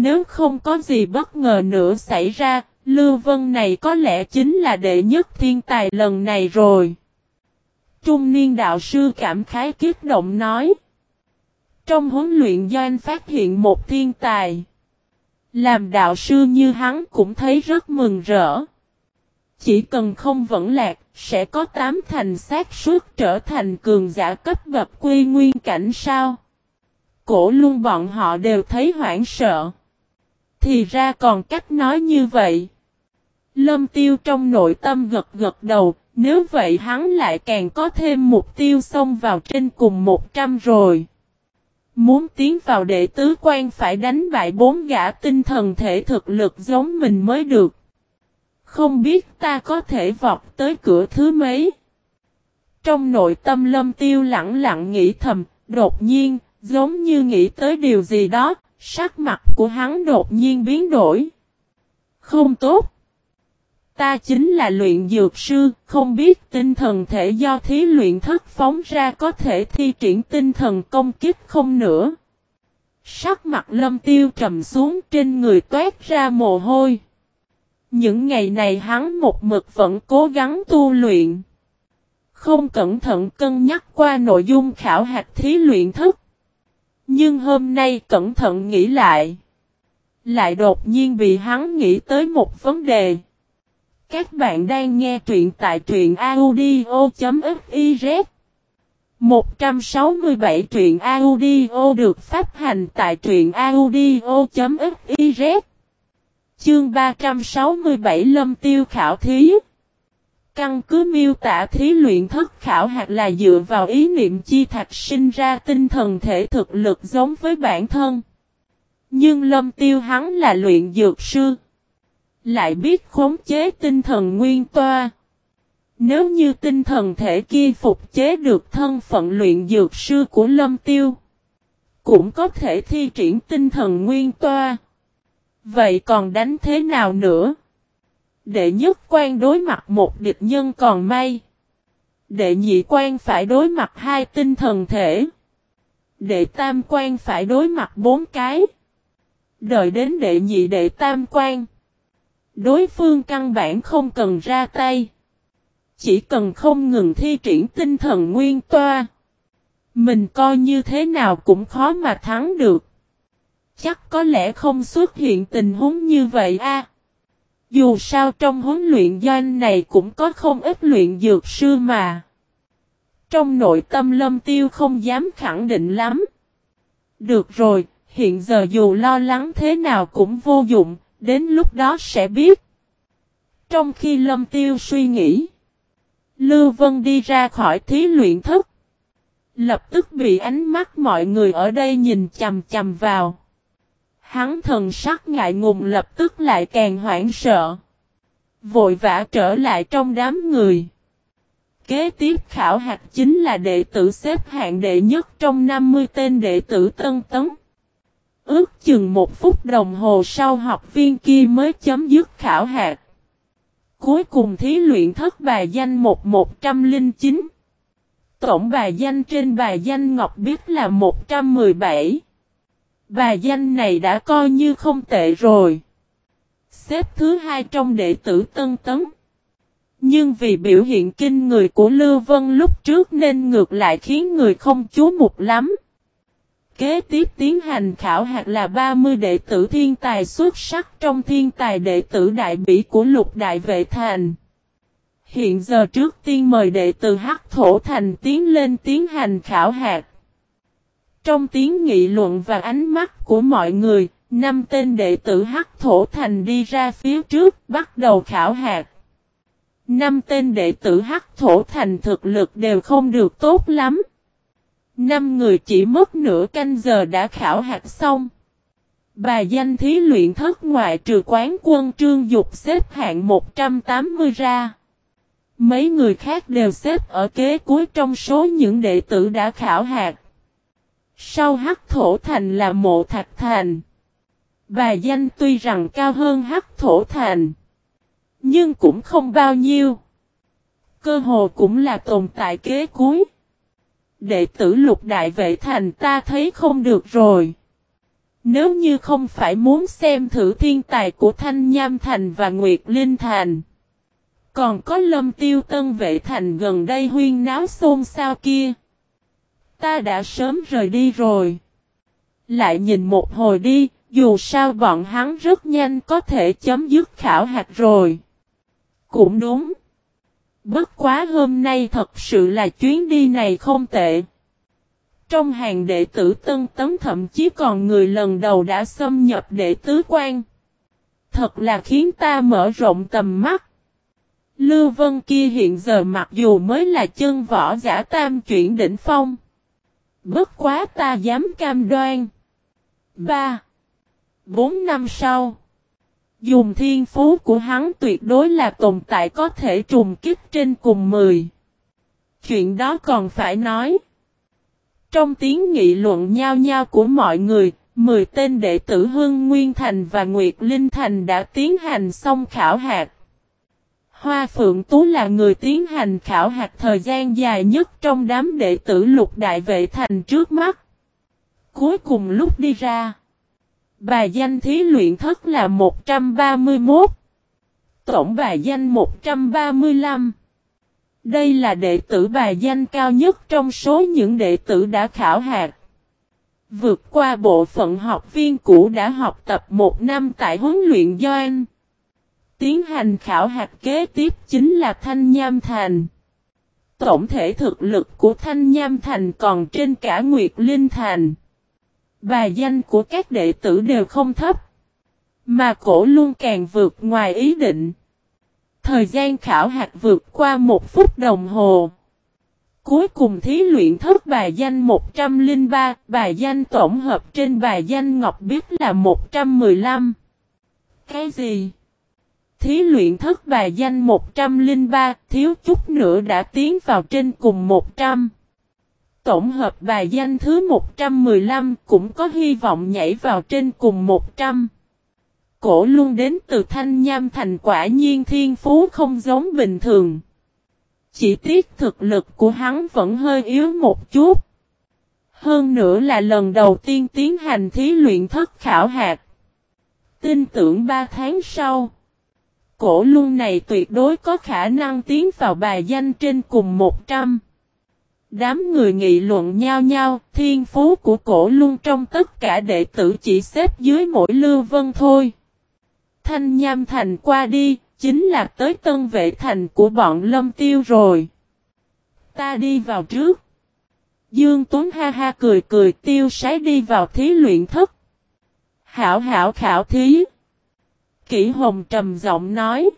Nếu không có gì bất ngờ nữa xảy ra, Lưu Vân này có lẽ chính là đệ nhất thiên tài lần này rồi. Trung niên đạo sư cảm khái kích động nói. Trong huấn luyện doanh phát hiện một thiên tài. Làm đạo sư như hắn cũng thấy rất mừng rỡ. Chỉ cần không vẫn lạc, sẽ có tám thành xác suốt trở thành cường giả cấp bậc quy nguyên cảnh sao. Cổ luôn bọn họ đều thấy hoảng sợ. Thì ra còn cách nói như vậy. Lâm tiêu trong nội tâm gật gật đầu, nếu vậy hắn lại càng có thêm mục tiêu xông vào trên cùng 100 rồi. Muốn tiến vào đệ tứ quan phải đánh bại bốn gã tinh thần thể thực lực giống mình mới được. Không biết ta có thể vọt tới cửa thứ mấy. Trong nội tâm lâm tiêu lặng lặng nghĩ thầm, đột nhiên, giống như nghĩ tới điều gì đó, sắc mặt của hắn đột nhiên biến đổi. Không tốt. Ta chính là luyện dược sư, không biết tinh thần thể do thí luyện thất phóng ra có thể thi triển tinh thần công kích không nữa. Sắc mặt lâm tiêu trầm xuống trên người toát ra mồ hôi. Những ngày này hắn một mực vẫn cố gắng tu luyện. Không cẩn thận cân nhắc qua nội dung khảo hạch thí luyện thức. Nhưng hôm nay cẩn thận nghĩ lại. Lại đột nhiên bị hắn nghĩ tới một vấn đề. Các bạn đang nghe truyện tại truyện audio.fiz 167 truyện audio được phát hành tại truyện audio.fiz Chương 367 Lâm Tiêu Khảo Thí Căn cứ miêu tả thí luyện thức khảo hạt là dựa vào ý niệm chi thạch sinh ra tinh thần thể thực lực giống với bản thân. Nhưng Lâm Tiêu hắn là luyện dược sư. Lại biết khống chế tinh thần nguyên toa. Nếu như tinh thần thể kia phục chế được thân phận luyện dược sư của Lâm Tiêu. Cũng có thể thi triển tinh thần nguyên toa. Vậy còn đánh thế nào nữa? Đệ nhất quan đối mặt một địch nhân còn may. Đệ nhị quan phải đối mặt hai tinh thần thể. Đệ tam quan phải đối mặt bốn cái. Đợi đến đệ nhị, đệ tam quan. Đối phương căn bản không cần ra tay. Chỉ cần không ngừng thi triển tinh thần nguyên toa. Mình coi như thế nào cũng khó mà thắng được. Chắc có lẽ không xuất hiện tình huống như vậy a. Dù sao trong huấn luyện doanh này cũng có không ít luyện dược sư mà. Trong nội tâm lâm tiêu không dám khẳng định lắm. Được rồi, hiện giờ dù lo lắng thế nào cũng vô dụng, đến lúc đó sẽ biết. Trong khi lâm tiêu suy nghĩ, Lưu Vân đi ra khỏi thí luyện thức. Lập tức bị ánh mắt mọi người ở đây nhìn chầm chầm vào. Hắn thần sắc ngại ngùng lập tức lại càng hoảng sợ. Vội vã trở lại trong đám người. Kế tiếp khảo hạch chính là đệ tử xếp hạng đệ nhất trong 50 tên đệ tử Tân Tấn. Ước chừng một phút đồng hồ sau học viên kia mới chấm dứt khảo hạch. Cuối cùng thí luyện thất bài danh 1109. Tổng bài danh trên bài danh Ngọc Biết là 117. Bà danh này đã coi như không tệ rồi. Xếp thứ hai trong đệ tử Tân Tấn. Nhưng vì biểu hiện kinh người của Lưu Vân lúc trước nên ngược lại khiến người không chú mục lắm. Kế tiếp tiến hành khảo hạt là 30 đệ tử thiên tài xuất sắc trong thiên tài đệ tử đại bỉ của lục đại vệ thành. Hiện giờ trước tiên mời đệ tử Hắc Thổ Thành tiến lên tiến hành khảo hạt. Trong tiếng nghị luận và ánh mắt của mọi người, năm tên đệ tử Hắc Thổ Thành đi ra phía trước, bắt đầu khảo hạt. Năm tên đệ tử Hắc Thổ Thành thực lực đều không được tốt lắm. Năm người chỉ mất nửa canh giờ đã khảo hạt xong. Bà danh thí luyện thất ngoại trừ quán quân trương dục xếp hạng 180 ra. Mấy người khác đều xếp ở kế cuối trong số những đệ tử đã khảo hạt. Sau hắc thổ thành là mộ thạch thành. Bà danh tuy rằng cao hơn hắc thổ thành. Nhưng cũng không bao nhiêu. Cơ hồ cũng là tồn tại kế cuối. Đệ tử lục đại vệ thành ta thấy không được rồi. Nếu như không phải muốn xem thử thiên tài của Thanh Nham Thành và Nguyệt Linh Thành. Còn có lâm tiêu tân vệ thành gần đây huyên náo xôn xao kia. Ta đã sớm rời đi rồi. Lại nhìn một hồi đi, dù sao bọn hắn rất nhanh có thể chấm dứt khảo hạt rồi. Cũng đúng. Bất quá hôm nay thật sự là chuyến đi này không tệ. Trong hàng đệ tử tân tấn thậm chí còn người lần đầu đã xâm nhập đệ tứ quan. Thật là khiến ta mở rộng tầm mắt. Lưu Vân kia hiện giờ mặc dù mới là chân võ giả tam chuyển đỉnh phong. Bất quá ta dám cam đoan. 3. 4 năm sau. Dùng thiên phú của hắn tuyệt đối là tồn tại có thể trùng kích trên cùng 10. Chuyện đó còn phải nói. Trong tiếng nghị luận nhau nhau của mọi người, 10 tên đệ tử hương Nguyên Thành và Nguyệt Linh Thành đã tiến hành xong khảo hạt. Hoa Phượng Tú là người tiến hành khảo hạch thời gian dài nhất trong đám đệ tử lục đại vệ thành trước mắt. Cuối cùng lúc đi ra, bà danh thí luyện thất là 131, tổng bà danh 135. Đây là đệ tử bà danh cao nhất trong số những đệ tử đã khảo hạt. Vượt qua bộ phận học viên cũ đã học tập một năm tại huấn luyện Doan. Tiến hành khảo hạt kế tiếp chính là Thanh Nham Thành. Tổng thể thực lực của Thanh Nham Thành còn trên cả Nguyệt Linh Thành. Bài danh của các đệ tử đều không thấp. Mà cổ luôn càng vượt ngoài ý định. Thời gian khảo hạt vượt qua một phút đồng hồ. Cuối cùng thí luyện thất bài danh 103, bài danh tổng hợp trên bài danh Ngọc Biết là 115. Cái gì? Thí luyện thất bài danh 103, thiếu chút nữa đã tiến vào trên cùng 100. Tổng hợp bài danh thứ 115 cũng có hy vọng nhảy vào trên cùng 100. Cổ luôn đến từ thanh nham thành quả nhiên thiên phú không giống bình thường. Chỉ tiếc thực lực của hắn vẫn hơi yếu một chút. Hơn nữa là lần đầu tiên tiến hành thí luyện thất khảo hạt. Tin tưởng 3 tháng sau cổ luân này tuyệt đối có khả năng tiến vào bài danh trên cùng 100. Đám người nghị luận nhau nhau, thiên phú của cổ luân trong tất cả đệ tử chỉ xếp dưới mỗi lưu vân thôi. Thanh nham thành qua đi, chính là tới tân vệ thành của bọn lâm tiêu rồi. Ta đi vào trước. Dương Tuấn ha ha cười cười tiêu sái đi vào thí luyện thất. Hảo hảo khảo thí. Kỷ Hồng trầm giọng nói.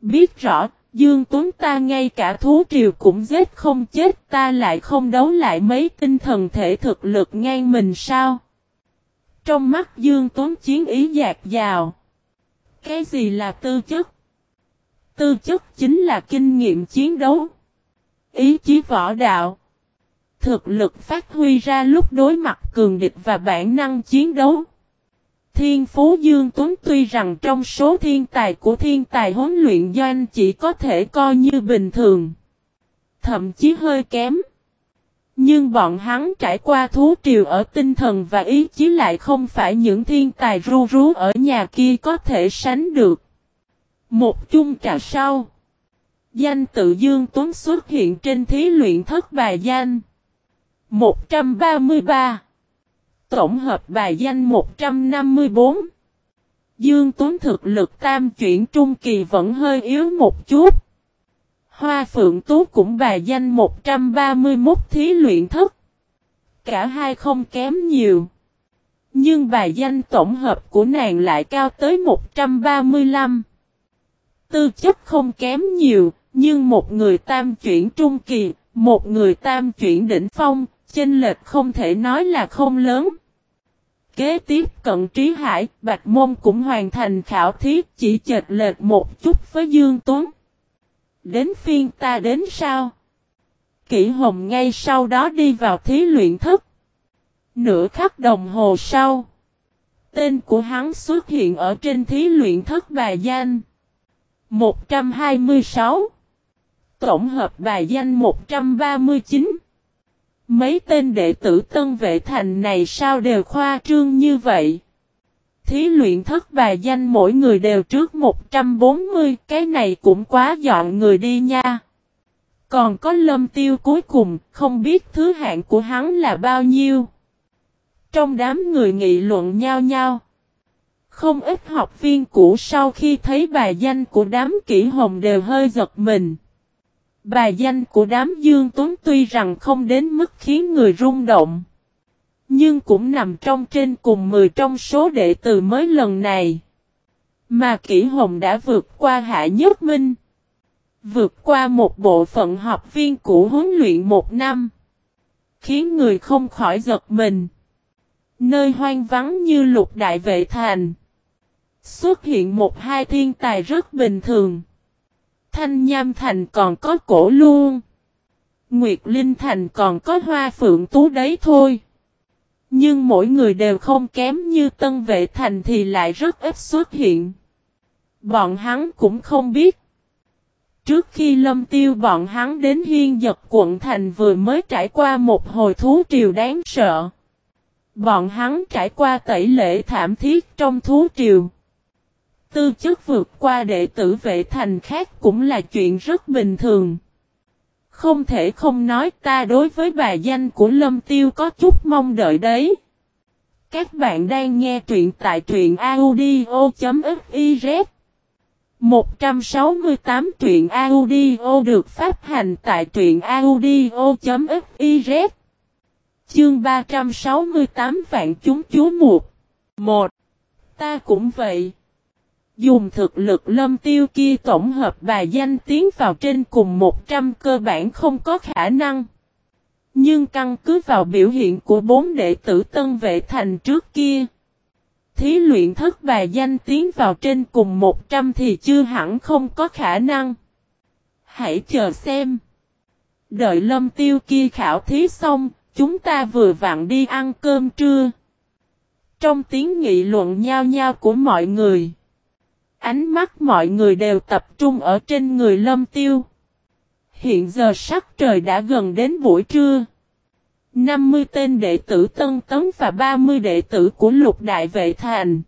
Biết rõ, Dương Tuấn ta ngay cả thú triều cũng giết không chết ta lại không đấu lại mấy tinh thần thể thực lực ngang mình sao? Trong mắt Dương Tuấn chiến ý dạt dào. Cái gì là tư chất? Tư chất chính là kinh nghiệm chiến đấu. Ý chí võ đạo. Thực lực phát huy ra lúc đối mặt cường địch và bản năng chiến đấu. Thiên Phú Dương Tuấn tuy rằng trong số thiên tài của thiên tài huấn luyện doanh chỉ có thể coi như bình thường. Thậm chí hơi kém. Nhưng bọn hắn trải qua thú triều ở tinh thần và ý chí lại không phải những thiên tài ru rú ở nhà kia có thể sánh được. Một chung trà sau. Danh tự Dương Tuấn xuất hiện trên thí luyện thất bài danh. 133 Tổng hợp bài danh 154 Dương Tuấn thực lực tam chuyển trung kỳ vẫn hơi yếu một chút. Hoa Phượng Tú cũng bài danh 131 thí luyện thất. Cả hai không kém nhiều. Nhưng bài danh tổng hợp của nàng lại cao tới 135. Tư chất không kém nhiều, nhưng một người tam chuyển trung kỳ, một người tam chuyển đỉnh phong, chênh lệch không thể nói là không lớn. Kế tiếp cận trí hải, Bạch Môn cũng hoàn thành khảo thí chỉ chệch lệch một chút với Dương Tuấn. Đến phiên ta đến sao? Kỷ Hồng ngay sau đó đi vào thí luyện thức. Nửa khắc đồng hồ sau. Tên của hắn xuất hiện ở trên thí luyện thất bài danh. 126. Tổng hợp bài danh 139. Mấy tên đệ tử tân vệ thành này sao đều khoa trương như vậy? Thí luyện thất bài danh mỗi người đều trước 140, cái này cũng quá dọn người đi nha. Còn có lâm tiêu cuối cùng, không biết thứ hạng của hắn là bao nhiêu. Trong đám người nghị luận nhau nhau. Không ít học viên cũ sau khi thấy bài danh của đám kỹ hồng đều hơi giật mình. Bài danh của đám Dương Tuấn tuy rằng không đến mức khiến người rung động. Nhưng cũng nằm trong trên cùng 10 trong số đệ tử mới lần này. Mà Kỷ hồng đã vượt qua Hạ Nhất Minh. Vượt qua một bộ phận học viên cũ huấn luyện một năm. Khiến người không khỏi giật mình. Nơi hoang vắng như lục đại vệ thành. Xuất hiện một hai thiên tài rất bình thường. Thanh Nham Thành còn có cổ luôn. Nguyệt Linh Thành còn có hoa phượng tú đấy thôi. Nhưng mỗi người đều không kém như Tân Vệ Thành thì lại rất ít xuất hiện. Bọn hắn cũng không biết. Trước khi lâm tiêu bọn hắn đến hiên giật quận thành vừa mới trải qua một hồi thú triều đáng sợ. Bọn hắn trải qua tẩy lễ thảm thiết trong thú triều. Tư chất vượt qua đệ tử vệ thành khác cũng là chuyện rất bình thường. Không thể không nói ta đối với bà danh của Lâm Tiêu có chút mong đợi đấy. Các bạn đang nghe truyện tại truyện audio.fiz 168 truyện audio được phát hành tại truyện audio.fiz Chương 368 Vạn chúng chú một 1. Ta cũng vậy. Dùng thực lực lâm tiêu kia tổng hợp bài danh tiến vào trên cùng 100 cơ bản không có khả năng. Nhưng căn cứ vào biểu hiện của bốn đệ tử tân vệ thành trước kia. Thí luyện thất bài danh tiến vào trên cùng 100 thì chưa hẳn không có khả năng. Hãy chờ xem. Đợi lâm tiêu kia khảo thí xong, chúng ta vừa vặn đi ăn cơm trưa. Trong tiếng nghị luận nhao nhao của mọi người. Ánh mắt mọi người đều tập trung ở trên người lâm tiêu. Hiện giờ sắc trời đã gần đến buổi trưa. 50 tên đệ tử Tân Tấn và 30 đệ tử của lục đại vệ thành.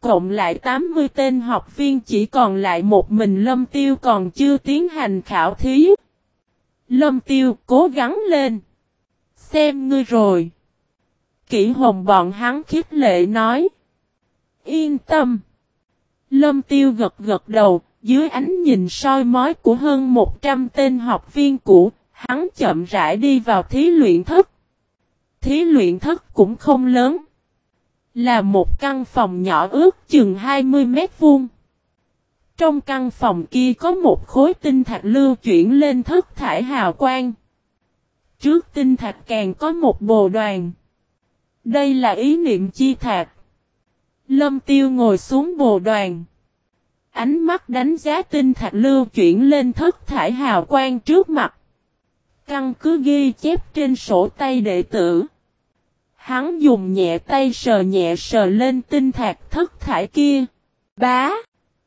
Cộng lại 80 tên học viên chỉ còn lại một mình Lâm Tiêu còn chưa tiến hành khảo thí. Lâm Tiêu cố gắng lên. Xem ngươi rồi. Kỷ hồng bọn hắn khiết lệ nói. Yên tâm. Lâm Tiêu gật gật đầu, dưới ánh nhìn soi mói của hơn 100 tên học viên cũ, hắn chậm rãi đi vào thí luyện thất. Thí luyện thất cũng không lớn. Là một căn phòng nhỏ ước chừng 20 mét vuông. Trong căn phòng kia có một khối tinh thạch lưu chuyển lên thất thải hào quang. Trước tinh thạch càng có một bồ đoàn. Đây là ý niệm chi thạch. Lâm tiêu ngồi xuống bồ đoàn. Ánh mắt đánh giá tinh thạch lưu chuyển lên thất thải hào quang trước mặt. Căn cứ ghi chép trên sổ tay đệ tử. Hắn dùng nhẹ tay sờ nhẹ sờ lên tinh thạch thất thải kia. Bá!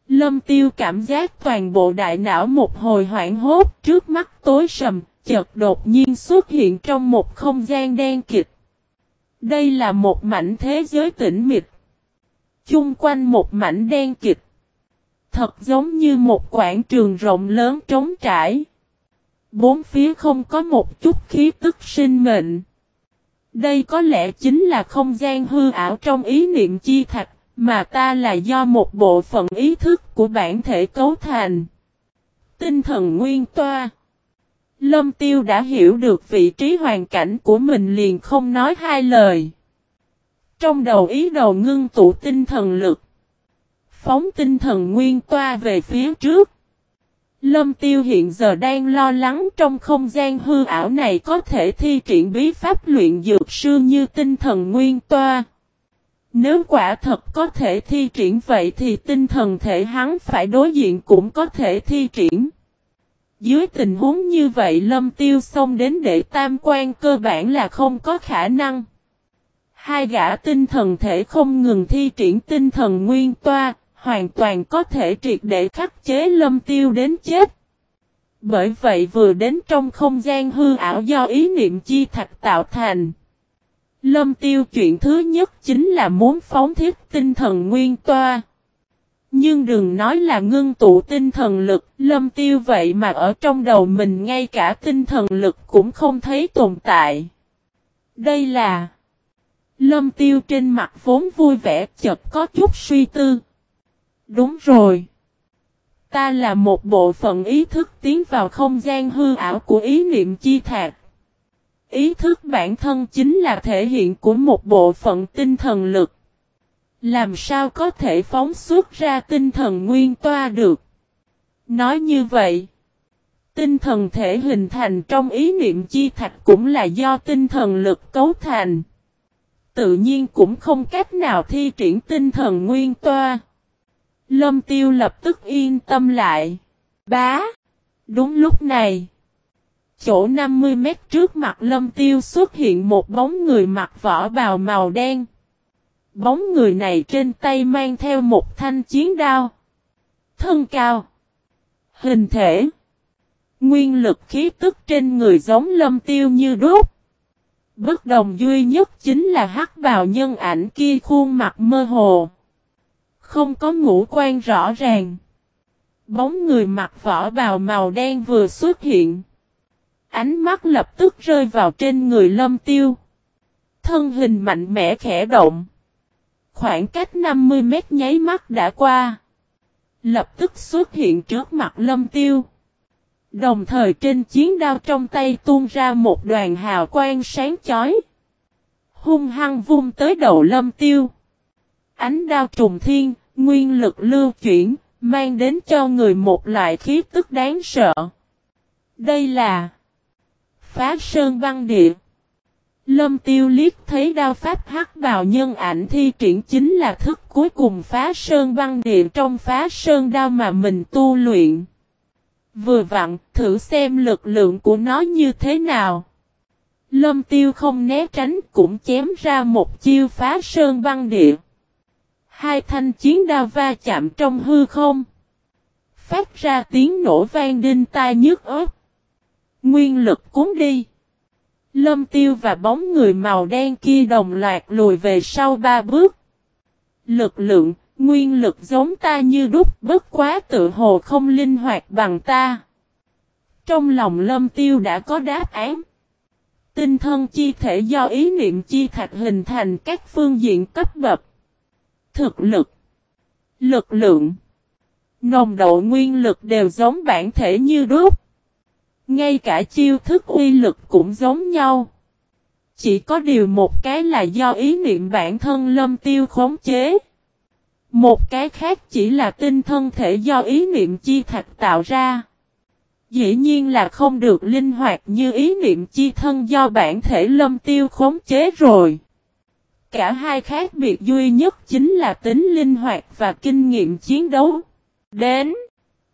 Lâm tiêu cảm giác toàn bộ đại não một hồi hoảng hốt trước mắt tối sầm, chợt đột nhiên xuất hiện trong một không gian đen kịch. Đây là một mảnh thế giới tĩnh mịch. Chung quanh một mảnh đen kịch. Thật giống như một quảng trường rộng lớn trống trải. Bốn phía không có một chút khí tức sinh mệnh. Đây có lẽ chính là không gian hư ảo trong ý niệm chi thạch, mà ta là do một bộ phận ý thức của bản thể cấu thành. Tinh thần nguyên toa. Lâm Tiêu đã hiểu được vị trí hoàn cảnh của mình liền không nói hai lời. Trong đầu ý đầu ngưng tụ tinh thần lực. Phóng tinh thần nguyên toa về phía trước. Lâm Tiêu hiện giờ đang lo lắng trong không gian hư ảo này có thể thi triển bí pháp luyện dược sư như tinh thần nguyên toa. Nếu quả thật có thể thi triển vậy thì tinh thần thể hắn phải đối diện cũng có thể thi triển. Dưới tình huống như vậy lâm tiêu xông đến để tam quan cơ bản là không có khả năng. Hai gã tinh thần thể không ngừng thi triển tinh thần nguyên toa, hoàn toàn có thể triệt để khắc chế lâm tiêu đến chết. Bởi vậy vừa đến trong không gian hư ảo do ý niệm chi thạch tạo thành. Lâm tiêu chuyện thứ nhất chính là muốn phóng thiết tinh thần nguyên toa. Nhưng đừng nói là ngưng tụ tinh thần lực, lâm tiêu vậy mà ở trong đầu mình ngay cả tinh thần lực cũng không thấy tồn tại. Đây là Lâm tiêu trên mặt vốn vui vẻ chợt có chút suy tư. Đúng rồi. Ta là một bộ phận ý thức tiến vào không gian hư ảo của ý niệm chi thạc. Ý thức bản thân chính là thể hiện của một bộ phận tinh thần lực. Làm sao có thể phóng xuất ra tinh thần nguyên toa được? Nói như vậy, tinh thần thể hình thành trong ý niệm chi thạch cũng là do tinh thần lực cấu thành. Tự nhiên cũng không cách nào thi triển tinh thần nguyên toa. Lâm tiêu lập tức yên tâm lại. Bá! Đúng lúc này. Chỗ 50 mét trước mặt lâm tiêu xuất hiện một bóng người mặc vỏ bào màu đen. Bóng người này trên tay mang theo một thanh chiến đao. Thân cao. Hình thể. Nguyên lực khí tức trên người giống lâm tiêu như đốt. Bất đồng duy nhất chính là hắc bào nhân ảnh kia khuôn mặt mơ hồ. Không có ngũ quan rõ ràng. Bóng người mặc vỏ bào màu đen vừa xuất hiện. Ánh mắt lập tức rơi vào trên người lâm tiêu. Thân hình mạnh mẽ khẽ động. Khoảng cách 50 mét nháy mắt đã qua. Lập tức xuất hiện trước mặt lâm tiêu. Đồng thời trên chiến đao trong tay tuôn ra một đoàn hào quang sáng chói. Hung hăng vung tới đầu lâm tiêu. Ánh đao trùng thiên, nguyên lực lưu chuyển, mang đến cho người một loại khí tức đáng sợ. Đây là Phá Sơn băng địa. Lâm tiêu liếc thấy đao pháp hắc bào nhân ảnh thi triển chính là thức cuối cùng phá sơn băng địa trong phá sơn đao mà mình tu luyện. Vừa vặn, thử xem lực lượng của nó như thế nào. Lâm tiêu không né tránh cũng chém ra một chiêu phá sơn băng địa. Hai thanh chiến đao va chạm trong hư không. Phát ra tiếng nổ vang đinh tai nhức ớt. Nguyên lực cuốn đi. Lâm tiêu và bóng người màu đen kia đồng loạt lùi về sau ba bước. Lực lượng, nguyên lực giống ta như đúc bất quá tự hồ không linh hoạt bằng ta. Trong lòng lâm tiêu đã có đáp án. Tinh thân chi thể do ý niệm chi thạch hình thành các phương diện cấp bậc. Thực lực, lực lượng, nồng độ nguyên lực đều giống bản thể như đúc. Ngay cả chiêu thức uy lực cũng giống nhau. Chỉ có điều một cái là do ý niệm bản thân lâm tiêu khống chế. Một cái khác chỉ là tinh thân thể do ý niệm chi thạch tạo ra. Dĩ nhiên là không được linh hoạt như ý niệm chi thân do bản thể lâm tiêu khống chế rồi. Cả hai khác biệt duy nhất chính là tính linh hoạt và kinh nghiệm chiến đấu. Đến,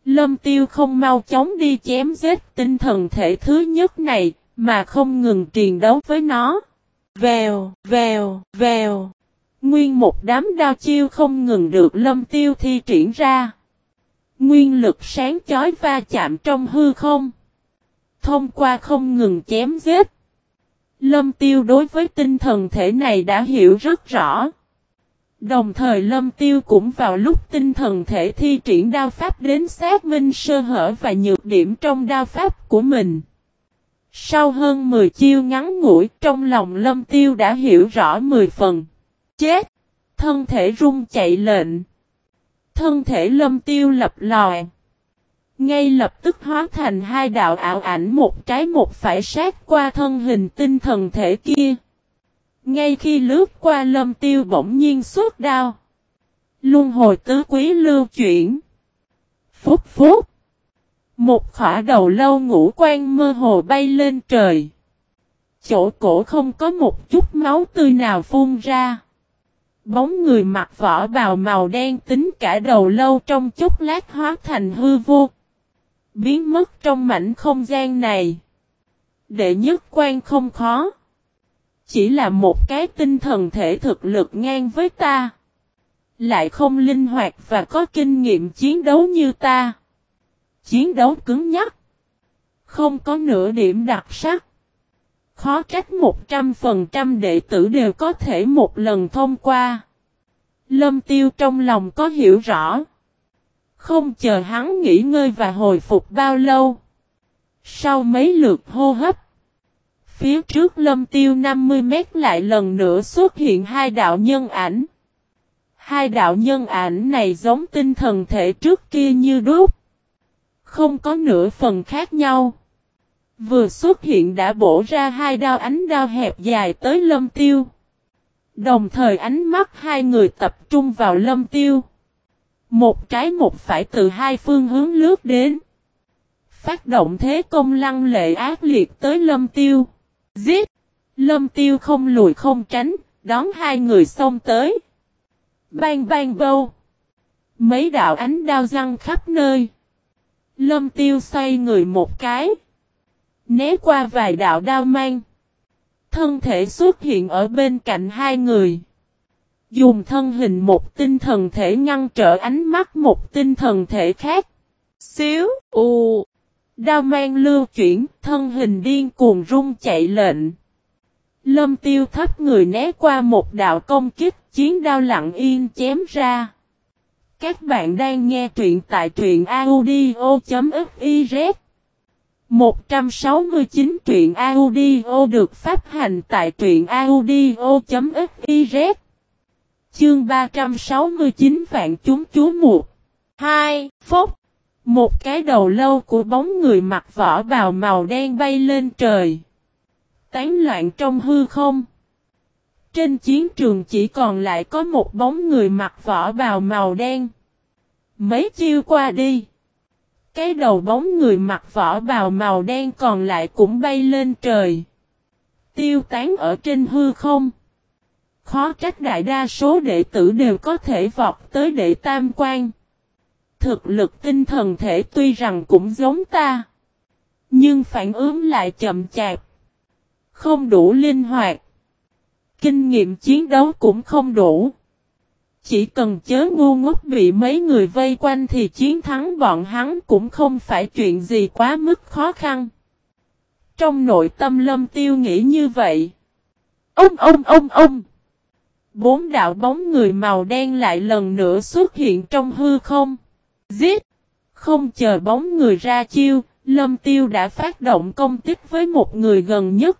lâm tiêu không mau chóng đi chém giết tinh thần thể thứ nhất này, mà không ngừng triền đấu với nó. Vèo, vèo, vèo. Nguyên một đám đao chiêu không ngừng được lâm tiêu thi triển ra. Nguyên lực sáng chói va chạm trong hư không. Thông qua không ngừng chém giết. Lâm tiêu đối với tinh thần thể này đã hiểu rất rõ. Đồng thời lâm tiêu cũng vào lúc tinh thần thể thi triển đao pháp đến xác minh sơ hở và nhược điểm trong đao pháp của mình. Sau hơn 10 chiêu ngắn ngủi, trong lòng lâm tiêu đã hiểu rõ 10 phần. Chết! Thân thể rung chạy lệnh. Thân thể lâm tiêu lập lòi. Ngay lập tức hóa thành hai đạo ảo ảnh, một trái một phải sát qua thân hình tinh thần thể kia. Ngay khi lướt qua lâm tiêu bỗng nhiên suốt đao. Luân hồi tứ quý lưu chuyển. Phúc phúc. Một khỏa đầu lâu ngũ quan mơ hồ bay lên trời. Chỗ cổ không có một chút máu tươi nào phun ra. Bóng người mặc vỏ bào màu đen tính cả đầu lâu trong chốc lát hóa thành hư vô. Biến mất trong mảnh không gian này. Đệ nhất quan không khó. Chỉ là một cái tinh thần thể thực lực ngang với ta. Lại không linh hoạt và có kinh nghiệm chiến đấu như ta. Chiến đấu cứng nhắc. Không có nửa điểm đặc sắc. Khó trách 100% đệ tử đều có thể một lần thông qua. Lâm tiêu trong lòng có hiểu rõ. Không chờ hắn nghỉ ngơi và hồi phục bao lâu. Sau mấy lượt hô hấp. Phía trước lâm tiêu 50 mét lại lần nữa xuất hiện hai đạo nhân ảnh. Hai đạo nhân ảnh này giống tinh thần thể trước kia như đúc. Không có nửa phần khác nhau. Vừa xuất hiện đã bổ ra hai đao ánh đao hẹp dài tới lâm tiêu. Đồng thời ánh mắt hai người tập trung vào lâm tiêu. Một trái một phải từ hai phương hướng lướt đến. Phát động thế công lăng lệ ác liệt tới lâm tiêu. Giết! Lâm tiêu không lùi không tránh, đón hai người xông tới. Bang bang bâu! Mấy đạo ánh đao răng khắp nơi. Lâm tiêu xoay người một cái. Né qua vài đạo đao mang. Thân thể xuất hiện ở bên cạnh hai người. Dùng thân hình một tinh thần thể ngăn trở ánh mắt một tinh thần thể khác. Xíu, u. Đao mang lưu chuyển, thân hình điên cuồng rung chạy lệnh. Lâm tiêu thấp người né qua một đạo công kích, chiến đao lặng yên chém ra. Các bạn đang nghe truyện tại truyện audio.fif 169 truyện audio được phát hành tại truyện audio.fiz Chương 369 vạn chúng chú mục 2. Phốc Một cái đầu lâu của bóng người mặc vỏ bào màu đen bay lên trời. Tán loạn trong hư không. Trên chiến trường chỉ còn lại có một bóng người mặc vỏ bào màu đen. Mấy chiêu qua đi. Cái đầu bóng người mặc vỏ bào màu đen còn lại cũng bay lên trời. Tiêu tán ở trên hư không. Khó trách đại đa số đệ tử đều có thể vọt tới đệ tam quan. Thực lực tinh thần thể tuy rằng cũng giống ta. Nhưng phản ứng lại chậm chạp. Không đủ linh hoạt. Kinh nghiệm chiến đấu cũng không đủ. Chỉ cần chớ ngu ngốc bị mấy người vây quanh thì chiến thắng bọn hắn cũng không phải chuyện gì quá mức khó khăn. Trong nội tâm lâm tiêu nghĩ như vậy. Ông ông ông ông. Bốn đạo bóng người màu đen lại lần nữa xuất hiện trong hư không. Giết! Không chờ bóng người ra chiêu, lâm tiêu đã phát động công kích với một người gần nhất.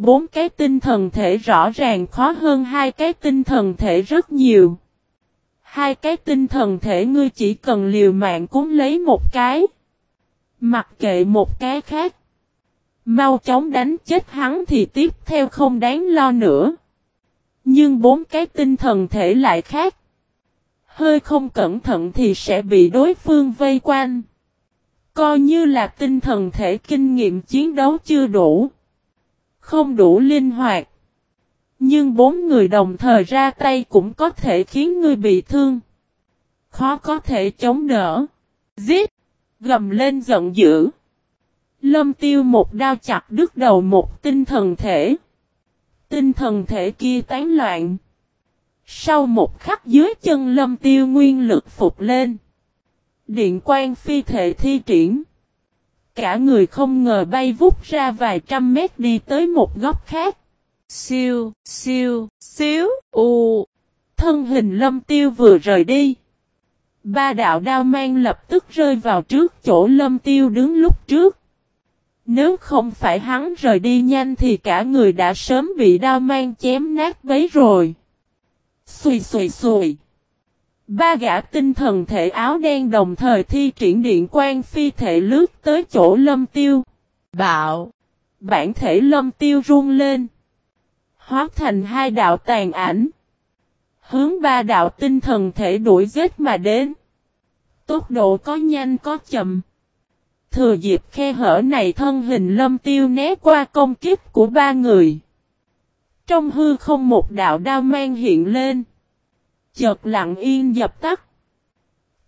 Bốn cái tinh thần thể rõ ràng khó hơn hai cái tinh thần thể rất nhiều. Hai cái tinh thần thể ngươi chỉ cần liều mạng cúng lấy một cái. Mặc kệ một cái khác. Mau chóng đánh chết hắn thì tiếp theo không đáng lo nữa. Nhưng bốn cái tinh thần thể lại khác. Hơi không cẩn thận thì sẽ bị đối phương vây quanh. Coi như là tinh thần thể kinh nghiệm chiến đấu chưa đủ. Không đủ linh hoạt. Nhưng bốn người đồng thời ra tay cũng có thể khiến ngươi bị thương. Khó có thể chống đỡ. Giết! Gầm lên giận dữ. Lâm tiêu một đao chặt đứt đầu một tinh thần thể. Tinh thần thể kia tán loạn. Sau một khắc dưới chân lâm tiêu nguyên lực phục lên. Điện quan phi thể thi triển. Cả người không ngờ bay vút ra vài trăm mét đi tới một góc khác. Siêu, siêu, xíu, u. Thân hình lâm tiêu vừa rời đi. Ba đạo đao mang lập tức rơi vào trước chỗ lâm tiêu đứng lúc trước. Nếu không phải hắn rời đi nhanh thì cả người đã sớm bị đao mang chém nát bấy rồi. Xùi xùi xùi. Ba gã tinh thần thể áo đen đồng thời thi triển điện quan phi thể lướt tới chỗ lâm tiêu. Bạo. Bản thể lâm tiêu run lên. Hóa thành hai đạo tàn ảnh. Hướng ba đạo tinh thần thể đuổi giết mà đến. Tốc độ có nhanh có chậm. Thừa dịp khe hở này thân hình lâm tiêu né qua công kích của ba người. Trong hư không một đạo đao mang hiện lên. Chợt lặng yên dập tắt.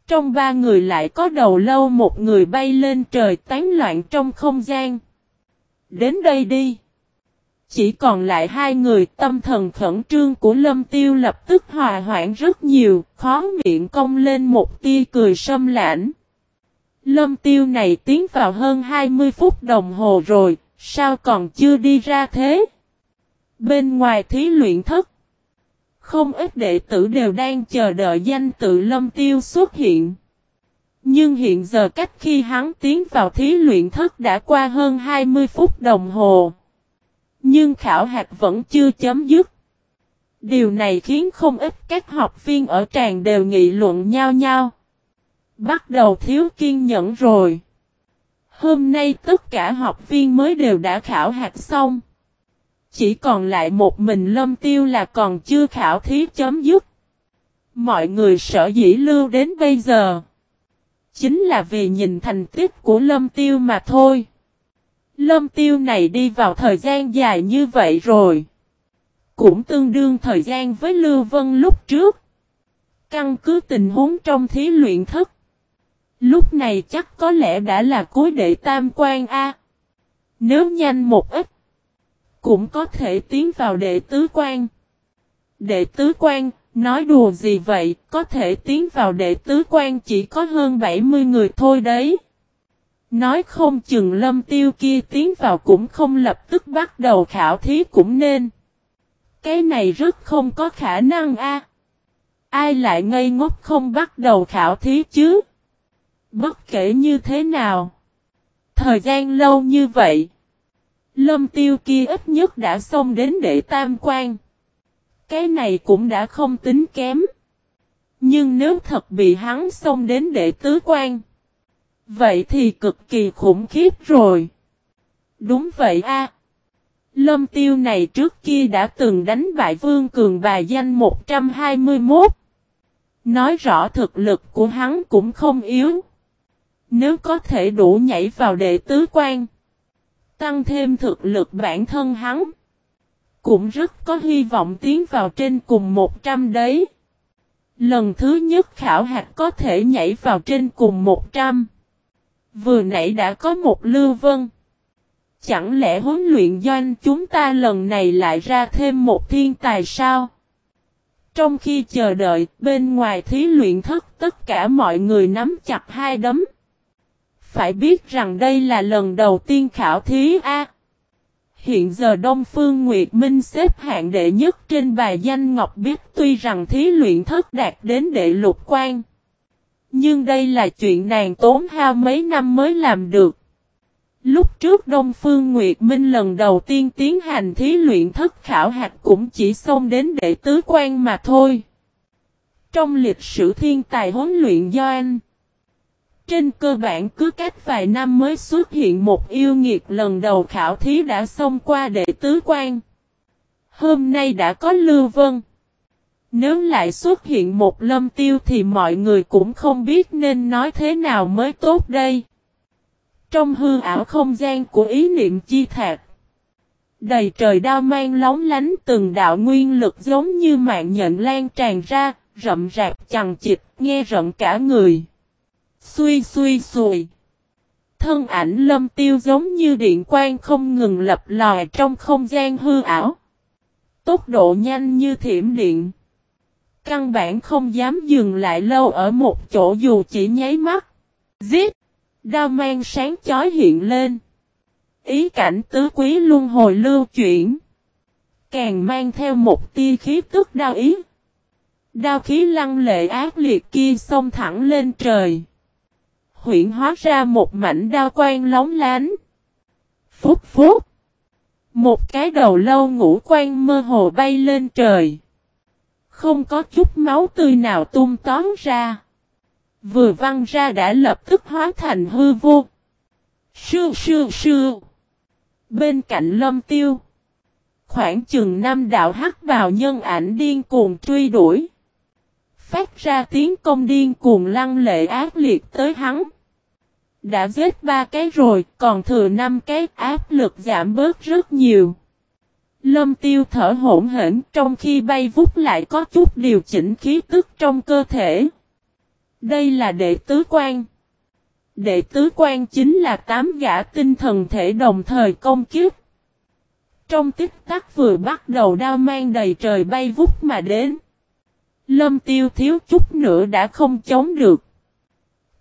Trong ba người lại có đầu lâu một người bay lên trời tán loạn trong không gian. Đến đây đi. Chỉ còn lại hai người tâm thần khẩn trương của lâm tiêu lập tức hòa hoãn rất nhiều, khó miệng cong lên một tia cười sâm lãnh. Lâm tiêu này tiến vào hơn 20 phút đồng hồ rồi, sao còn chưa đi ra thế? Bên ngoài thí luyện thất, không ít đệ tử đều đang chờ đợi danh tự lâm tiêu xuất hiện. Nhưng hiện giờ cách khi hắn tiến vào thí luyện thất đã qua hơn 20 phút đồng hồ. Nhưng khảo hạt vẫn chưa chấm dứt. Điều này khiến không ít các học viên ở tràng đều nghị luận nhau nhau. Bắt đầu thiếu kiên nhẫn rồi. Hôm nay tất cả học viên mới đều đã khảo hạt xong. Chỉ còn lại một mình lâm tiêu là còn chưa khảo thí chấm dứt. Mọi người sợ dĩ lưu đến bây giờ. Chính là vì nhìn thành tích của lâm tiêu mà thôi. Lâm tiêu này đi vào thời gian dài như vậy rồi. Cũng tương đương thời gian với Lưu Vân lúc trước. Căn cứ tình huống trong thí luyện thức. Lúc này chắc có lẽ đã là cuối đệ tam quan A. Nếu nhanh một ít. Cũng có thể tiến vào đệ tứ quan. Đệ tứ quan, nói đùa gì vậy, có thể tiến vào đệ tứ quan chỉ có hơn 70 người thôi đấy. Nói không chừng lâm tiêu kia tiến vào cũng không lập tức bắt đầu khảo thí cũng nên. Cái này rất không có khả năng a. Ai lại ngây ngốc không bắt đầu khảo thí chứ? Bất kể như thế nào. Thời gian lâu như vậy. Lâm tiêu kia ít nhất đã xông đến đệ tam quan. Cái này cũng đã không tính kém. Nhưng nếu thật bị hắn xông đến đệ tứ quan. Vậy thì cực kỳ khủng khiếp rồi. Đúng vậy a. Lâm tiêu này trước kia đã từng đánh bại vương cường bà danh 121. Nói rõ thực lực của hắn cũng không yếu. Nếu có thể đủ nhảy vào đệ tứ quan. Tăng thêm thực lực bản thân hắn. Cũng rất có hy vọng tiến vào trên cùng 100 đấy. Lần thứ nhất khảo hạch có thể nhảy vào trên cùng 100. Vừa nãy đã có một lưu vân. Chẳng lẽ huấn luyện doanh chúng ta lần này lại ra thêm một thiên tài sao? Trong khi chờ đợi, bên ngoài thí luyện thất tất cả mọi người nắm chặt hai đấm. Phải biết rằng đây là lần đầu tiên khảo thí A. Hiện giờ Đông Phương Nguyệt Minh xếp hạng đệ nhất trên bài danh Ngọc Biết tuy rằng thí luyện thất đạt đến đệ lục quan. Nhưng đây là chuyện nàng tốn hao mấy năm mới làm được. Lúc trước Đông Phương Nguyệt Minh lần đầu tiên tiến hành thí luyện thất khảo hạt cũng chỉ xông đến đệ tứ quan mà thôi. Trong lịch sử thiên tài huấn luyện do anh, trên cơ bản cứ cách vài năm mới xuất hiện một yêu nghiệt lần đầu khảo thí đã xông qua đệ tứ quan. Hôm nay đã có Lưu Vân. Nếu lại xuất hiện một lâm tiêu thì mọi người cũng không biết nên nói thế nào mới tốt đây. Trong hư ảo không gian của ý niệm chi thạc. Đầy trời đao mang lóng lánh từng đạo nguyên lực giống như mạng nhện lan tràn ra, rậm rạp chằng chịt nghe rợn cả người. Xuy xuy xùi. Thân ảnh lâm tiêu giống như điện quang không ngừng lập lòi trong không gian hư ảo. Tốc độ nhanh như thiểm điện. Căn bản không dám dừng lại lâu ở một chỗ dù chỉ nháy mắt. Giết! Đao mang sáng chói hiện lên. Ý cảnh tứ quý luân hồi lưu chuyển. Càng mang theo một tia khí tức đao ý. Đao khí lăng lệ ác liệt kia xông thẳng lên trời. Huyện hóa ra một mảnh đao quang lóng lánh. Phúc phúc. Một cái đầu lâu ngũ quan mơ hồ bay lên trời. Không có chút máu tươi nào tung tóm ra. Vừa văng ra đã lập tức hóa thành hư vô. Sư sư sư. Bên cạnh lâm tiêu. Khoảng chừng năm đạo hắc vào nhân ảnh điên cuồng truy đuổi. Phát ra tiếng công điên cuồng lăng lệ ác liệt tới hắn. Đã giết ba cái rồi, còn thừa năm cái áp lực giảm bớt rất nhiều. Lâm tiêu thở hỗn hển trong khi bay vút lại có chút điều chỉnh khí tức trong cơ thể. Đây là đệ tứ quan. Đệ tứ quan chính là tám gã tinh thần thể đồng thời công kiếp. Trong tích tắc vừa bắt đầu đao mang đầy trời bay vút mà đến. Lâm tiêu thiếu chút nữa đã không chống được.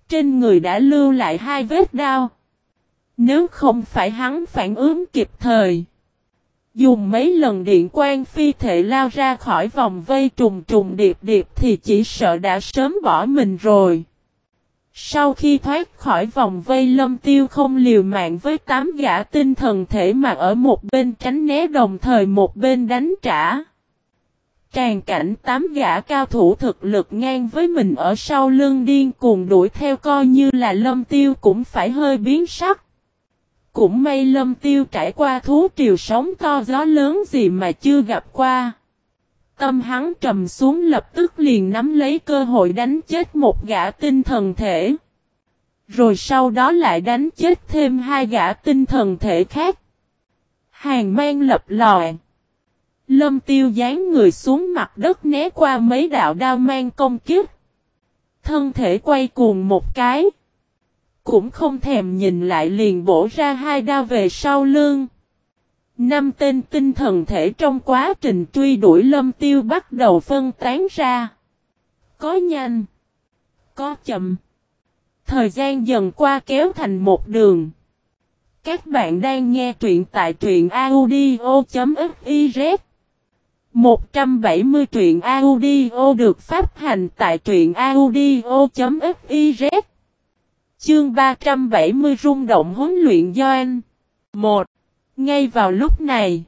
trên người đã lưu lại hai vết đao. Nếu không phải hắn phản ứng kịp thời. Dùng mấy lần điện quan phi thể lao ra khỏi vòng vây trùng trùng điệp điệp thì chỉ sợ đã sớm bỏ mình rồi. Sau khi thoát khỏi vòng vây, lâm tiêu không liều mạng với tám gã tinh thần thể mà ở một bên tránh né, đồng thời một bên đánh trả. Tràn cảnh tám gã cao thủ thực lực ngang với mình ở sau lưng điên cuồng đuổi theo coi như là lâm tiêu cũng phải hơi biến sắc. Cũng may lâm tiêu trải qua thú triều sóng to gió lớn gì mà chưa gặp qua. Tâm hắn trầm xuống lập tức liền nắm lấy cơ hội đánh chết một gã tinh thần thể. Rồi sau đó lại đánh chết thêm hai gã tinh thần thể khác. Hàng mang lập lòi. Lâm tiêu dán người xuống mặt đất né qua mấy đạo đao mang công kiếp. Thân thể quay cuồng một cái. Cũng không thèm nhìn lại liền bổ ra hai đao về sau lưng. Năm tên tinh thần thể trong quá trình truy đuổi lâm tiêu bắt đầu phân tán ra. Có nhanh. Có chậm. Thời gian dần qua kéo thành một đường. Các bạn đang nghe truyện tại truyện audio.fif 170 truyện audio được phát hành tại truyện audio.fiz Chương 370 rung động huấn luyện Doan 1. Ngay vào lúc này,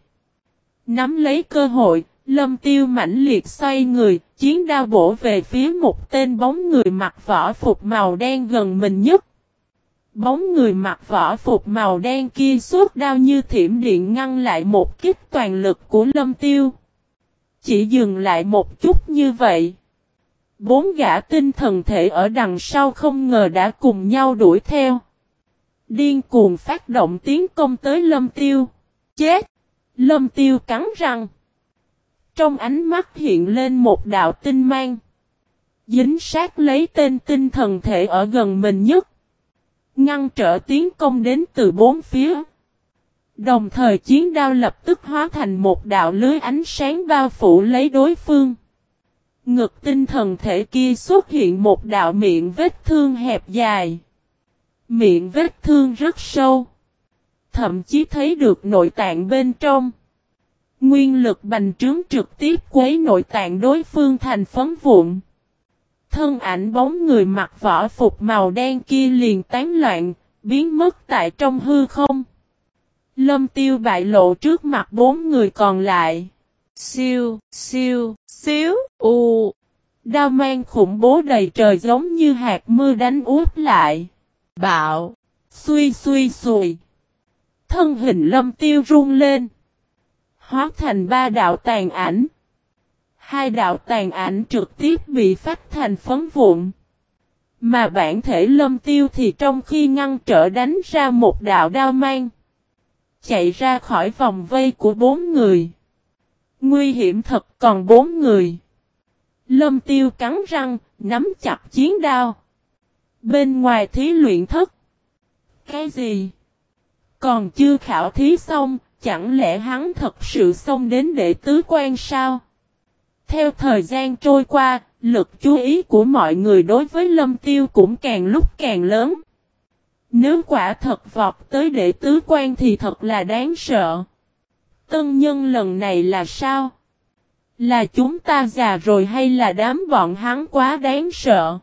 nắm lấy cơ hội, lâm tiêu mãnh liệt xoay người, chiến đao bổ về phía một tên bóng người mặc vỏ phục màu đen gần mình nhất. Bóng người mặc vỏ phục màu đen kia suốt đao như thiểm điện ngăn lại một kích toàn lực của lâm tiêu. Chỉ dừng lại một chút như vậy. Bốn gã tinh thần thể ở đằng sau không ngờ đã cùng nhau đuổi theo. Điên cuồng phát động tiến công tới lâm tiêu. Chết! Lâm tiêu cắn răng. Trong ánh mắt hiện lên một đạo tinh mang. Dính sát lấy tên tinh thần thể ở gần mình nhất. Ngăn trở tiến công đến từ bốn phía. Đồng thời chiến đao lập tức hóa thành một đạo lưới ánh sáng bao phủ lấy đối phương. Ngực tinh thần thể kia xuất hiện một đạo miệng vết thương hẹp dài. Miệng vết thương rất sâu. Thậm chí thấy được nội tạng bên trong. Nguyên lực bành trướng trực tiếp quấy nội tạng đối phương thành phấn vụn. Thân ảnh bóng người mặc vỏ phục màu đen kia liền tán loạn, biến mất tại trong hư không. Lâm tiêu bại lộ trước mặt bốn người còn lại. Siêu, siêu, xíu, u. Đao mang khủng bố đầy trời giống như hạt mưa đánh úp lại. Bạo, suy suy sùi. Thân hình lâm tiêu rung lên. Hóa thành ba đạo tàn ảnh. Hai đạo tàn ảnh trực tiếp bị phát thành phấn vụn. Mà bản thể lâm tiêu thì trong khi ngăn trở đánh ra một đạo đao mang. Chạy ra khỏi vòng vây của bốn người. Nguy hiểm thật còn bốn người. Lâm tiêu cắn răng, nắm chặt chiến đao. Bên ngoài thí luyện thất. Cái gì? Còn chưa khảo thí xong, chẳng lẽ hắn thật sự xông đến để tứ quan sao? Theo thời gian trôi qua, lực chú ý của mọi người đối với lâm tiêu cũng càng lúc càng lớn. Nếu quả thật vọt tới đệ tứ quan thì thật là đáng sợ. Tân nhân lần này là sao? Là chúng ta già rồi hay là đám bọn hắn quá đáng sợ?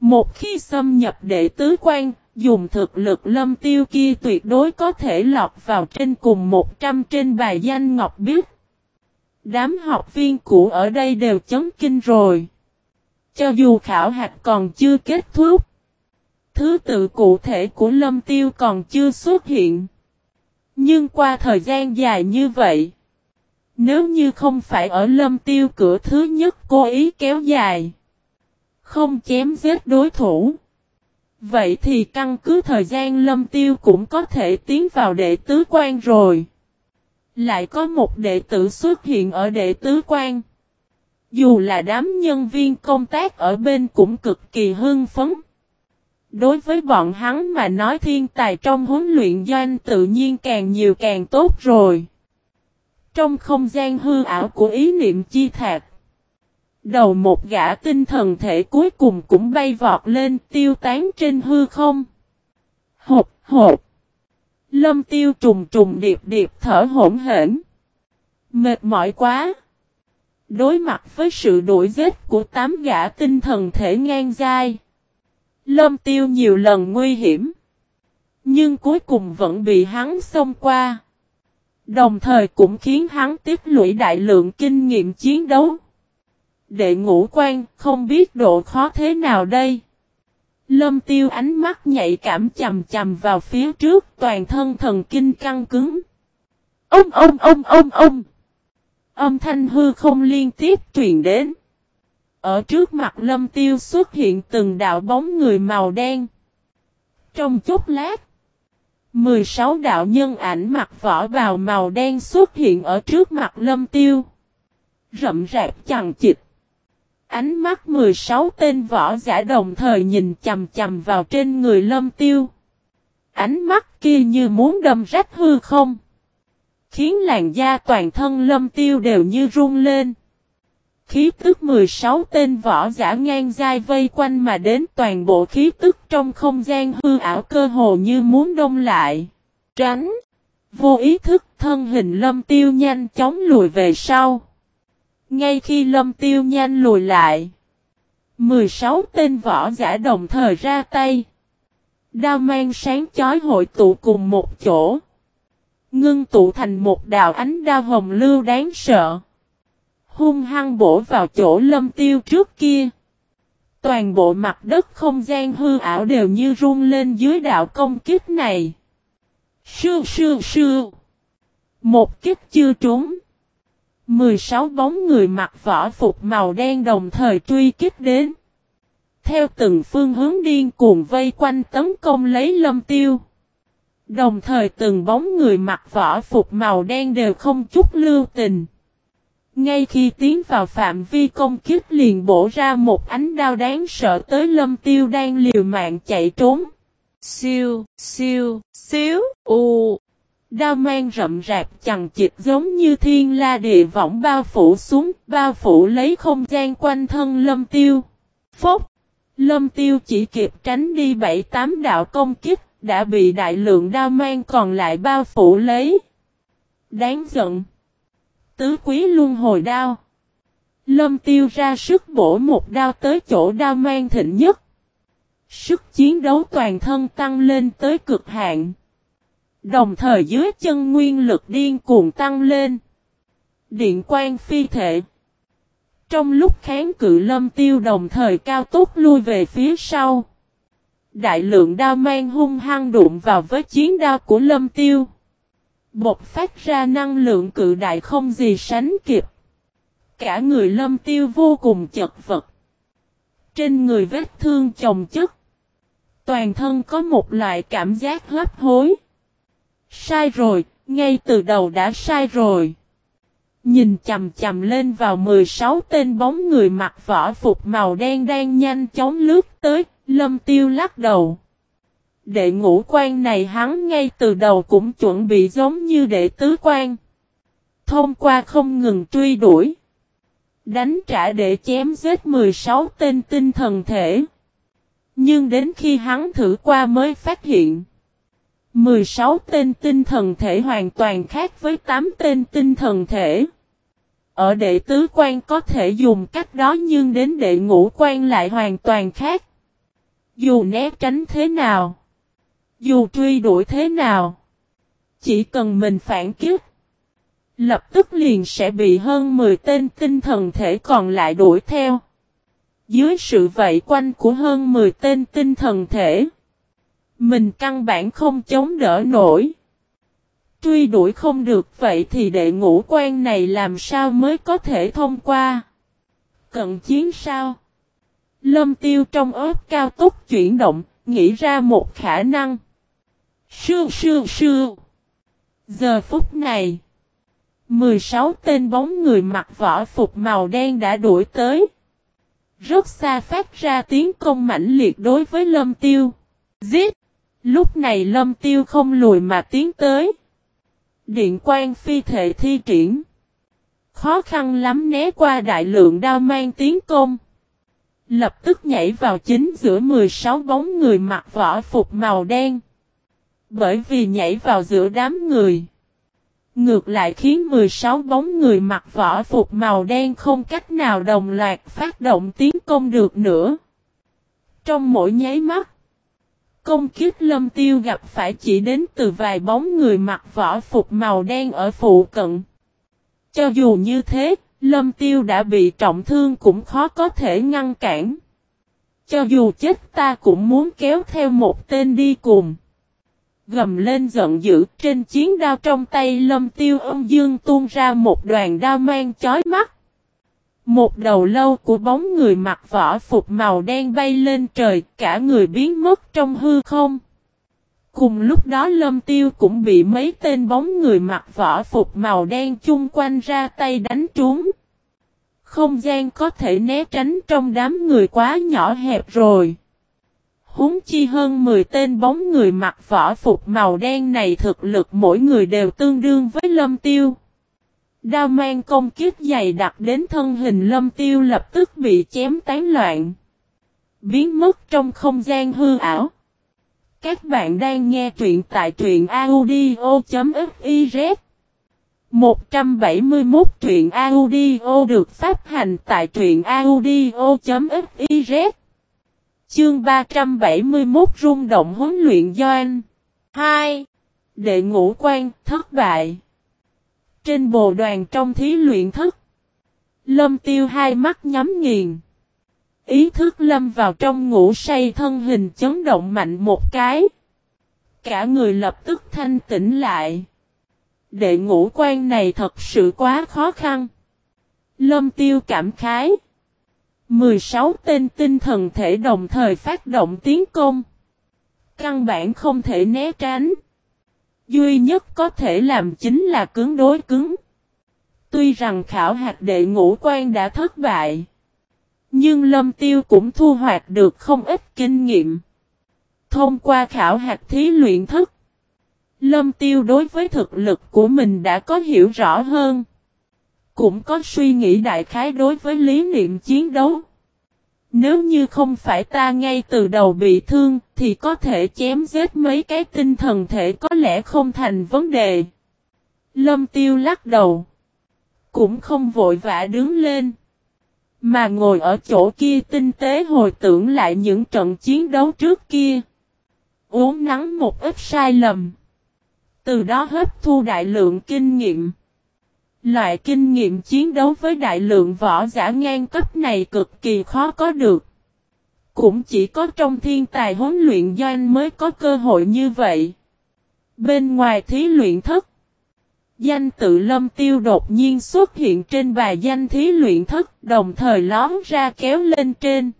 Một khi xâm nhập đệ tứ quan, dùng thực lực lâm tiêu kia tuyệt đối có thể lọt vào trên cùng 100 trên bài danh ngọc biết. Đám học viên cũ ở đây đều chấn kinh rồi. Cho dù khảo hạch còn chưa kết thúc, thứ tự cụ thể của lâm tiêu còn chưa xuất hiện. Nhưng qua thời gian dài như vậy, nếu như không phải ở lâm tiêu cửa thứ nhất cố ý kéo dài, không chém giết đối thủ, vậy thì căn cứ thời gian lâm tiêu cũng có thể tiến vào đệ tứ quan rồi. Lại có một đệ tử xuất hiện ở đệ tứ quan. Dù là đám nhân viên công tác ở bên cũng cực kỳ hưng phấn. Đối với bọn hắn mà nói thiên tài trong huấn luyện doanh tự nhiên càng nhiều càng tốt rồi. Trong không gian hư ảo của ý niệm chi thạc. Đầu một gã tinh thần thể cuối cùng cũng bay vọt lên tiêu tán trên hư không. Hộp, hộp. Lâm tiêu trùng trùng điệp điệp thở hổn hển. Mệt mỏi quá. Đối mặt với sự đuổi giết của tám gã tinh thần thể ngang dai. Lâm tiêu nhiều lần nguy hiểm. Nhưng cuối cùng vẫn bị hắn xông qua. Đồng thời cũng khiến hắn tiếp lũy đại lượng kinh nghiệm chiến đấu. Đệ ngũ quan không biết độ khó thế nào đây. Lâm tiêu ánh mắt nhạy cảm chầm chầm vào phía trước, toàn thân thần kinh căng cứng. Ông ông ông ông ông. Âm thanh hư không liên tiếp truyền đến. Ở trước mặt lâm tiêu xuất hiện từng đạo bóng người màu đen. Trong chốc lát. 16 đạo nhân ảnh mặc vỏ bào màu đen xuất hiện ở trước mặt lâm tiêu. Rậm rạp chằng chịt. Ánh mắt 16 tên võ giả đồng thời nhìn chầm chầm vào trên người lâm tiêu. Ánh mắt kia như muốn đâm rách hư không. Khiến làn da toàn thân lâm tiêu đều như run lên. Khí tức 16 tên võ giả ngang dai vây quanh mà đến, toàn bộ khí tức trong không gian hư ảo cơ hồ như muốn đông lại. Tránh. Vô ý thức, thân hình lâm tiêu nhanh chóng lùi về sau. Ngay khi lâm tiêu nhanh lùi lại. 16 tên võ giả đồng thời ra tay. Đao mang sáng chói hội tụ cùng một chỗ. Ngưng tụ thành một đạo ánh đao hồng lưu đáng sợ. Hung hăng bổ vào chỗ lâm tiêu trước kia. Toàn bộ mặt đất không gian hư ảo đều như rung lên dưới đạo công kích này. Sư sư sư. Một kích chưa trúng. 16 bóng người mặc vỏ phục màu đen đồng thời truy kích đến. Theo từng phương hướng điên cuồng vây quanh tấn công lấy lâm tiêu. Đồng thời từng bóng người mặc vỏ phục màu đen đều không chút lưu tình. Ngay khi tiến vào phạm vi công kích liền bổ ra một ánh đao đáng sợ tới lâm tiêu đang liều mạng chạy trốn. Siêu, siêu, xíu, u. Đao mang rậm rạp chằng chịt giống như thiên la địa võng bao phủ xuống, bao phủ lấy không gian quanh thân lâm tiêu. Phốc! Lâm tiêu chỉ kịp tránh đi bảy tám đạo công kích, đã bị đại lượng đao mang còn lại bao phủ lấy. Đáng giận! Tứ quý luân hồi đao. Lâm tiêu ra sức bổ một đao tới chỗ đao mang thịnh nhất. Sức chiến đấu toàn thân tăng lên tới cực hạn. Đồng thời dưới chân nguyên lực điên cuồng tăng lên. Điện quan phi thể. Trong lúc kháng cự lâm tiêu đồng thời cao tốc lui về phía sau. Đại lượng đao mang hung hăng đụng vào với chiến đao của lâm tiêu. Bột phát ra năng lượng cự đại không gì sánh kịp. Cả người lâm tiêu vô cùng chật vật. Trên người vết thương chồng chất. Toàn thân có một loại cảm giác hấp hối. Sai rồi, ngay từ đầu đã sai rồi. Nhìn chầm chầm lên vào 16 tên bóng người mặc võ phục màu đen đang nhanh chóng lướt tới, lâm tiêu lắc đầu. Đệ ngũ quan này hắn ngay từ đầu cũng chuẩn bị giống như đệ tứ quan. Thông qua không ngừng truy đuổi. Đánh trả để chém giết 16 tên tinh thần thể. Nhưng đến khi hắn thử qua mới phát hiện. 16 tên tinh thần thể hoàn toàn khác với 8 tên tinh thần thể. Ở đệ tứ quan có thể dùng cách đó nhưng đến đệ ngũ quan lại hoàn toàn khác. Dù né tránh thế nào. Dù truy đuổi thế nào. Chỉ cần mình phản kích. Lập tức liền sẽ bị hơn 10 tên tinh thần thể còn lại đuổi theo. Dưới sự vây quanh của hơn 10 tên tinh thần thể. Mình căn bản không chống đỡ nổi. Truy đuổi không được vậy thì đệ ngũ quan này làm sao mới có thể thông qua. Cận chiến sao? Lâm tiêu trong ớt cao tốc chuyển động, nghĩ ra một khả năng. Sư sư sư. Giờ phút này. 16 tên bóng người mặc võ phục màu đen đã đuổi tới. Rất xa phát ra tiếng công mãnh liệt đối với lâm tiêu. Giết! Lúc này lâm tiêu không lùi mà tiến tới. Điện quan phi thể thi triển. khó khăn lắm né qua đại lượng đao mang tiến công. Lập tức nhảy vào chính giữa 16 bóng người mặc võ phục màu đen. Bởi vì nhảy vào giữa đám người. Ngược lại khiến 16 bóng người mặc vỏ phục màu đen không cách nào đồng loạt phát động tiến công được nữa. Trong mỗi nháy mắt, công kiếp lâm tiêu gặp phải chỉ đến từ vài bóng người mặc vỏ phục màu đen ở phụ cận. Cho dù như thế, lâm tiêu đã bị trọng thương cũng khó có thể ngăn cản. Cho dù chết ta cũng muốn kéo theo một tên đi cùng gầm lên giận dữ trên chiến đao trong tay lâm tiêu ông dương tuôn ra một đoàn đao mang chói mắt. Một đầu lâu của bóng người mặc vỏ phục màu đen bay lên trời, cả người biến mất trong hư không. Cùng lúc đó lâm tiêu cũng bị mấy tên bóng người mặc vỏ phục màu đen chung quanh ra tay đánh trúng. Không gian có thể né tránh trong đám người quá nhỏ hẹp rồi. Húng chi hơn 10 tên bóng người mặc võ phục màu đen này thực lực mỗi người đều tương đương với lâm tiêu. Đao mang công kiếp dày đặc đến thân hình lâm tiêu lập tức bị chém tán loạn. Biến mất trong không gian hư ảo. Các bạn đang nghe truyện tại truyện audio.fiz 171 truyện audio được phát hành tại truyện audio.fiz Chương 371 rung động huấn luyện Doan 2. Đệ ngũ quan thất bại. Trên bồ đoàn trong thí luyện thức Lâm tiêu hai mắt nhắm nghiền. Ý thức lâm vào trong ngủ say thân hình chấn động mạnh một cái. Cả người lập tức thanh tỉnh lại. Đệ ngũ quan này thật sự quá khó khăn. Lâm tiêu cảm khái. 16 tên tinh thần thể đồng thời phát động tiến công. Căn bản không thể né tránh. Duy nhất có thể làm chính là cứng đối cứng. Tuy rằng khảo hạt đệ ngũ quan đã thất bại. Nhưng Lâm Tiêu cũng thu hoạch được không ít kinh nghiệm. Thông qua khảo hạt thí luyện thức. Lâm Tiêu đối với thực lực của mình đã có hiểu rõ hơn cũng có suy nghĩ đại khái đối với lý niệm chiến đấu. Nếu như không phải ta ngay từ đầu bị thương, thì có thể chém giết mấy cái tinh thần thể có lẽ không thành vấn đề. Lâm tiêu lắc đầu. Cũng không vội vã đứng lên. Mà ngồi ở chỗ kia tinh tế hồi tưởng lại những trận chiến đấu trước kia. Uống nắng một ít sai lầm. Từ đó hấp thu đại lượng kinh nghiệm. Loại kinh nghiệm chiến đấu với đại lượng võ giả ngang cấp này cực kỳ khó có được. Cũng chỉ có trong thiên tài huấn luyện doanh mới có cơ hội như vậy. Bên ngoài thí luyện thất, danh tự lâm tiêu đột nhiên xuất hiện trên bài danh thí luyện thất đồng thời lón ra kéo lên trên.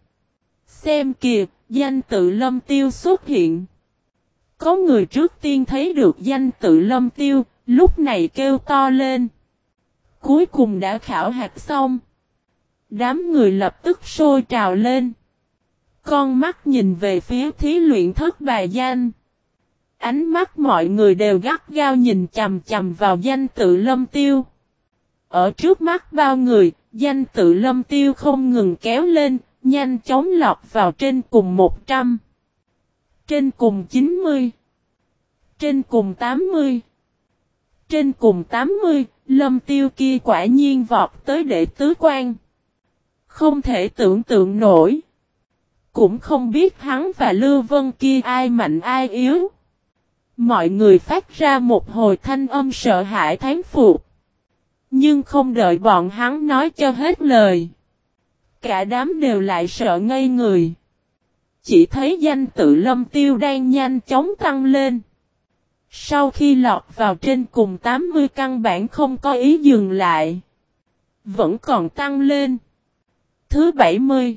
Xem kìa, danh tự lâm tiêu xuất hiện. Có người trước tiên thấy được danh tự lâm tiêu, lúc này kêu to lên. Cuối cùng đã khảo hạt xong. Đám người lập tức sôi trào lên. Con mắt nhìn về phía thí luyện thất bài danh. Ánh mắt mọi người đều gắt gao nhìn chầm chầm vào danh tự lâm tiêu. Ở trước mắt bao người, danh tự lâm tiêu không ngừng kéo lên, nhanh chóng lọt vào trên cùng 100. Trên cùng 90. Trên cùng 80. Trên cùng 80, lâm tiêu kia quả nhiên vọt tới đệ tứ quan. Không thể tưởng tượng nổi. Cũng không biết hắn và Lưu Vân kia ai mạnh ai yếu. Mọi người phát ra một hồi thanh âm sợ hãi thán phục. Nhưng không đợi bọn hắn nói cho hết lời. Cả đám đều lại sợ ngây người. Chỉ thấy danh tự lâm tiêu đang nhanh chóng tăng lên. Sau khi lọt vào trên cùng 80 căn bản không có ý dừng lại. Vẫn còn tăng lên. Thứ 70.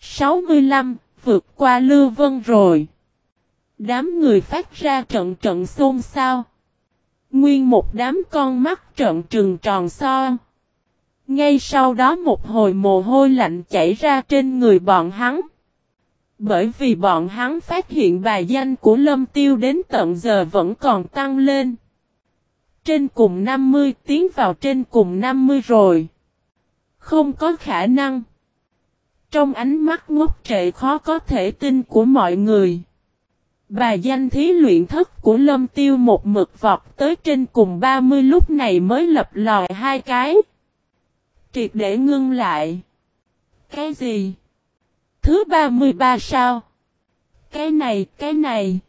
65, vượt qua Lưu Vân rồi. Đám người phát ra trận trận xôn xao. Nguyên một đám con mắt trận trừng tròn so. Ngay sau đó một hồi mồ hôi lạnh chảy ra trên người bọn hắn. Bởi vì bọn hắn phát hiện bài danh của Lâm Tiêu đến tận giờ vẫn còn tăng lên. Trên cùng 50 tiến vào trên cùng 50 rồi. Không có khả năng. Trong ánh mắt ngốc trệ khó có thể tin của mọi người. bài danh thí luyện thất của lâm tiêu một mực vọt tới trên cùng 30 lúc này mới lập lòi hai cái. Triệt để ngưng lại. Cái gì? Thứ 33 sao? Cái này, cái này.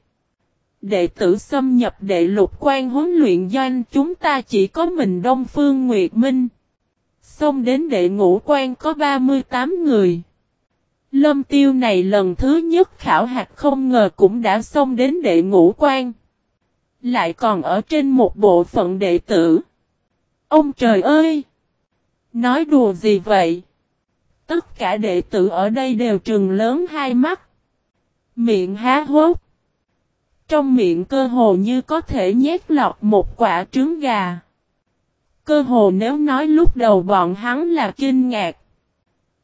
Đệ tử xâm nhập đệ lục quan huấn luyện doanh chúng ta chỉ có mình Đông Phương Nguyệt Minh. Xông đến đệ ngũ quan có 38 người. Lâm tiêu này lần thứ nhất khảo hạt không ngờ cũng đã xông đến đệ ngũ quan. Lại còn ở trên một bộ phận đệ tử. Ông trời ơi! Nói đùa gì vậy? Tất cả đệ tử ở đây đều trừng lớn hai mắt. Miệng há hốt. Trong miệng cơ hồ như có thể nhét lọt một quả trứng gà. Cơ hồ nếu nói lúc đầu bọn hắn là kinh ngạc.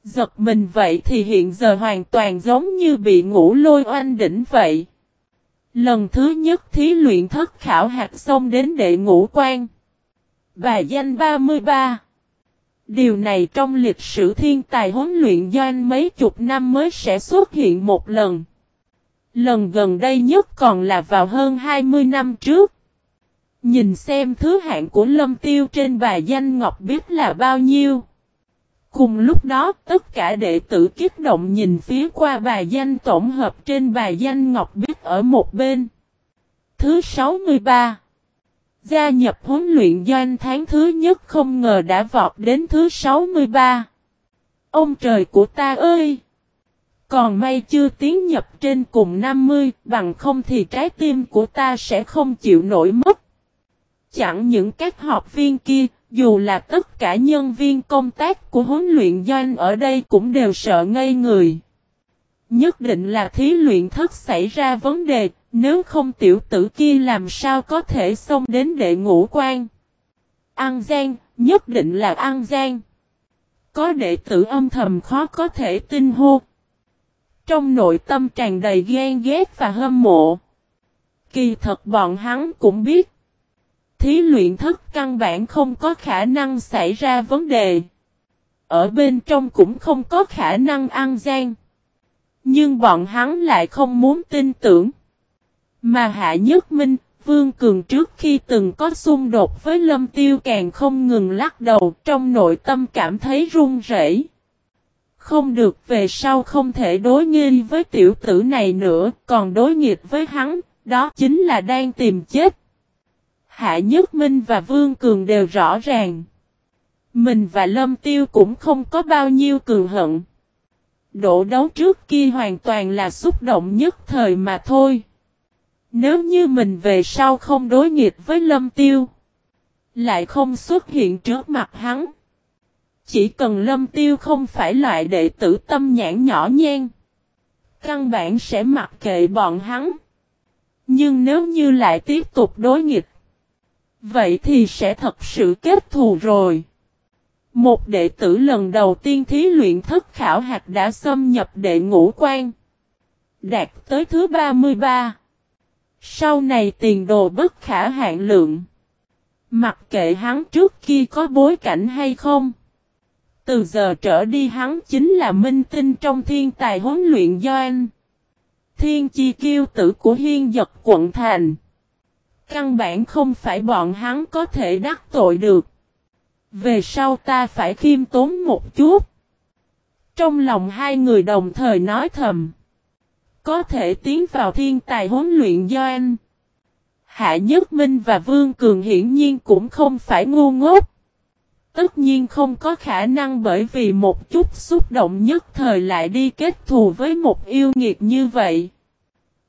Giật mình vậy thì hiện giờ hoàn toàn giống như bị ngủ lôi oanh đỉnh vậy. Lần thứ nhất thí luyện thất khảo hạt xong đến đệ ngũ quan. Bài danh 33. Điều này trong lịch sử thiên tài huấn luyện doanh mấy chục năm mới sẽ xuất hiện một lần. Lần gần đây nhất còn là vào hơn 20 năm trước. Nhìn xem thứ hạng của lâm tiêu trên bài danh ngọc biết là bao nhiêu. Cùng lúc đó, tất cả đệ tử kích động nhìn phía qua bài danh tổng hợp trên bài danh ngọc biết ở một bên. Thứ 63 Gia nhập huấn luyện doanh tháng thứ nhất không ngờ đã vọt đến thứ 63. Ông trời của ta ơi! Còn may chưa tiến nhập trên cùng 50, bằng không thì trái tim của ta sẽ không chịu nổi mất. Chẳng những các học viên kia, dù là tất cả nhân viên công tác của huấn luyện doanh ở đây cũng đều sợ ngây người. Nhất định là thí luyện thất xảy ra vấn đề, nếu không tiểu tử kia làm sao có thể xông đến đệ ngũ quan. An Giang, nhất định là An Giang. Có đệ tử âm thầm khó có thể tin hô. Trong nội tâm tràn đầy ghen ghét và hâm mộ. Kỳ thật bọn hắn cũng biết. Thí luyện thất căn bản không có khả năng xảy ra vấn đề. Ở bên trong cũng không có khả năng ăn gian. Nhưng bọn hắn lại không muốn tin tưởng. Mà Hạ Nhất Minh, Vương Cường trước khi từng có xung đột với Lâm Tiêu càng không ngừng lắc đầu trong nội tâm cảm thấy run rẩy. Không được về sau không thể đối nghi với tiểu tử này nữa, còn đối nghịch với hắn, đó chính là đang tìm chết. Hạ Nhất Minh và Vương Cường đều rõ ràng. Mình và Lâm Tiêu cũng không có bao nhiêu cường hận. Độ đấu trước kia hoàn toàn là xúc động nhất thời mà thôi. Nếu như mình về sau không đối nghịch với Lâm Tiêu, lại không xuất hiện trước mặt hắn. Chỉ cần Lâm Tiêu không phải loại đệ tử tâm nhãn nhỏ nhen, căn bản sẽ mặc kệ bọn hắn. Nhưng nếu như lại tiếp tục đối nghịch, vậy thì sẽ thật sự kết thù rồi. Một đệ tử lần đầu tiên thí luyện thất khảo hạt đã xâm nhập đệ ngũ quan. Đạt tới thứ 33. Sau này tiền đồ bất khả hạn lượng. Mặc kệ hắn trước kia có bối cảnh hay không. Từ giờ trở đi hắn chính là minh tinh trong thiên tài huấn luyện doanh. Thiên chi kiêu tử của hiên giật quận thành. Căn bản không phải bọn hắn có thể đắc tội được. Về sau ta phải khiêm tốn một chút. Trong lòng hai người đồng thời nói thầm. Có thể tiến vào thiên tài huấn luyện do anh. Hạ Nhất Minh và Vương Cường hiển nhiên cũng không phải ngu ngốc. Tất nhiên không có khả năng bởi vì một chút xúc động nhất thời lại đi kết thù với một yêu nghiệt như vậy.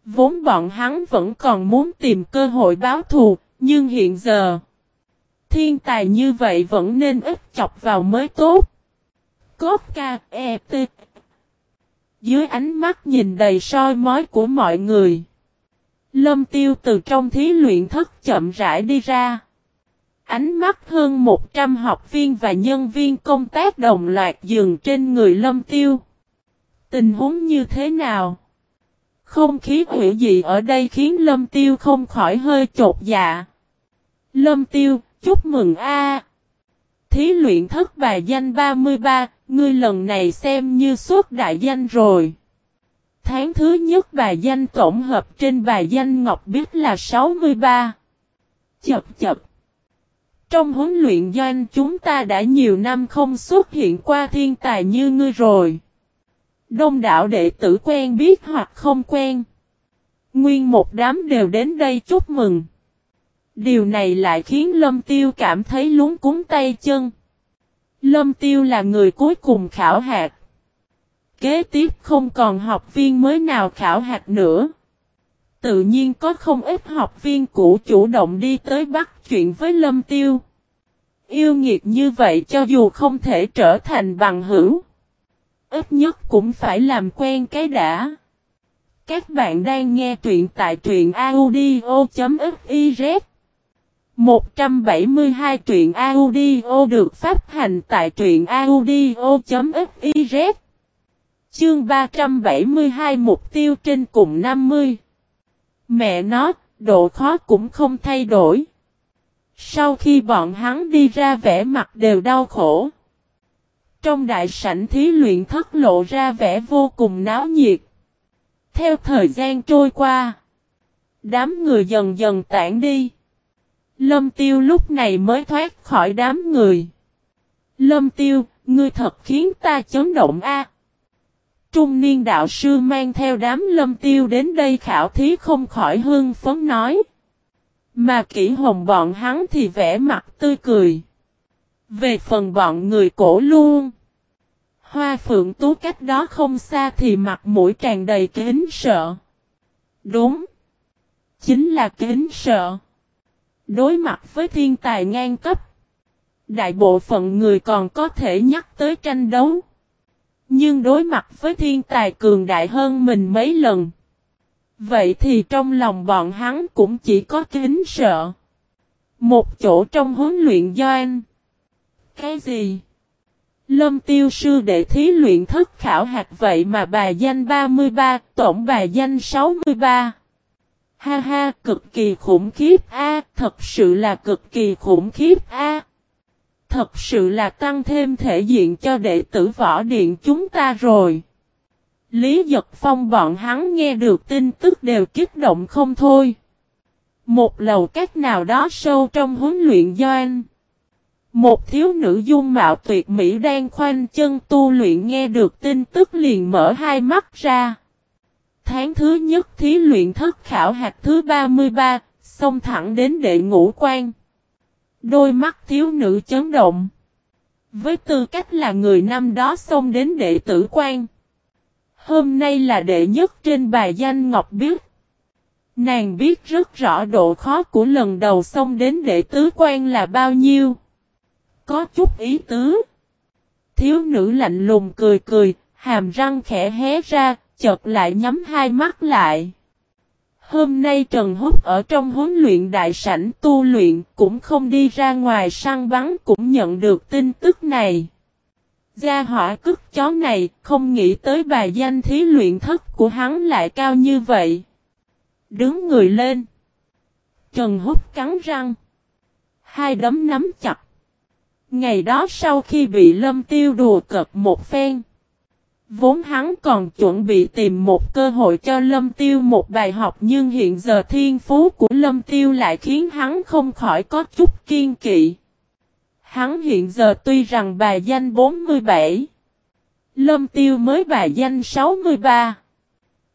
Vốn bọn hắn vẫn còn muốn tìm cơ hội báo thù, nhưng hiện giờ, thiên tài như vậy vẫn nên ít chọc vào mới tốt. Cốt ca, e, t. Dưới ánh mắt nhìn đầy soi mói của mọi người. Lâm tiêu từ trong thí luyện thất chậm rãi đi ra. Ánh mắt hơn 100 học viên và nhân viên công tác đồng loạt dừng trên người lâm tiêu. Tình huống như thế nào? Không khí hữu gì ở đây khiến lâm tiêu không khỏi hơi chột dạ. Lâm Tiêu, chúc mừng a. Thí luyện thất bài danh 33, ngươi lần này xem như suốt đại danh rồi. Tháng thứ nhất bài danh tổng hợp trên bài danh Ngọc Biết là 63. Chập chập. Trong huấn luyện doanh chúng ta đã nhiều năm không xuất hiện qua thiên tài như ngươi rồi. Đông đảo đệ tử quen biết hoặc không quen. Nguyên một đám đều đến đây chúc mừng. Điều này lại khiến Lâm Tiêu cảm thấy lúng cúng tay chân. Lâm Tiêu là người cuối cùng khảo hạt. Kế tiếp không còn học viên mới nào khảo hạt nữa. Tự nhiên có không ít học viên cũ chủ động đi tới bắt chuyện với Lâm Tiêu. Yêu nghiệt như vậy cho dù không thể trở thành bằng hữu. Ít nhất cũng phải làm quen cái đã. Các bạn đang nghe truyện tại truyện audio.fif 172 truyện audio được phát hành tại truyện audio.fiz Chương 372 mục tiêu trên cùng 50 Mẹ nó, độ khó cũng không thay đổi. Sau khi bọn hắn đi ra vẻ mặt đều đau khổ. Trong đại sảnh thí luyện thất lộ ra vẻ vô cùng náo nhiệt. Theo thời gian trôi qua, đám người dần dần tản đi. Lâm tiêu lúc này mới thoát khỏi đám người. Lâm tiêu, ngươi thật khiến ta chấn động a. Trung niên đạo sư mang theo đám lâm tiêu đến đây khảo thí không khỏi hương phấn nói. Mà kỹ hồng bọn hắn thì vẽ mặt tươi cười. Về phần bọn người cổ luôn. Hoa phượng tú cách đó không xa thì mặt mũi tràn đầy kính sợ. Đúng. Chính là kính sợ. Đối mặt với thiên tài ngang cấp. Đại bộ phận người còn có thể nhắc tới tranh đấu. Nhưng đối mặt với thiên tài cường đại hơn mình mấy lần. Vậy thì trong lòng bọn hắn cũng chỉ có kính sợ. Một chỗ trong huấn luyện doanh. Cái gì? Lâm tiêu sư đệ thí luyện thất khảo hạt vậy mà bà danh 33, tổng bà danh 63. Ha ha, cực kỳ khủng khiếp a, thật sự là cực kỳ khủng khiếp a. Thật sự là tăng thêm thể diện cho đệ tử võ điện chúng ta rồi. Lý Dật Phong bọn hắn nghe được tin tức đều kích động không thôi. Một lầu cách nào đó sâu trong huấn luyện doanh. Một thiếu nữ dung mạo tuyệt mỹ đang khoanh chân tu luyện nghe được tin tức liền mở hai mắt ra. Tháng thứ nhất thí luyện thất khảo hạt thứ 33, xông thẳng đến đệ ngũ quan. Đôi mắt thiếu nữ chấn động. Với tư cách là người năm đó xông đến đệ tử quan. Hôm nay là đệ nhất trên bài danh Ngọc Biết. Nàng biết rất rõ độ khó của lần đầu xông đến đệ tứ quan là bao nhiêu. Có chút ý tứ. Thiếu nữ lạnh lùng cười cười, hàm răng khẽ hé ra, chợt lại nhắm hai mắt lại. Hôm nay Trần Húc ở trong huấn luyện đại sảnh tu luyện cũng không đi ra ngoài săn bắn cũng nhận được tin tức này. Gia hỏa cức chó này không nghĩ tới bài danh thí luyện thất của hắn lại cao như vậy. Đứng người lên. Trần Húc cắn răng. Hai đấm nắm chặt. Ngày đó sau khi bị lâm tiêu đùa cợt một phen. Vốn hắn còn chuẩn bị tìm một cơ hội cho Lâm Tiêu một bài học nhưng hiện giờ thiên phú của Lâm Tiêu lại khiến hắn không khỏi có chút kiên kỵ. Hắn hiện giờ tuy rằng bài danh 47, Lâm Tiêu mới bài danh 63.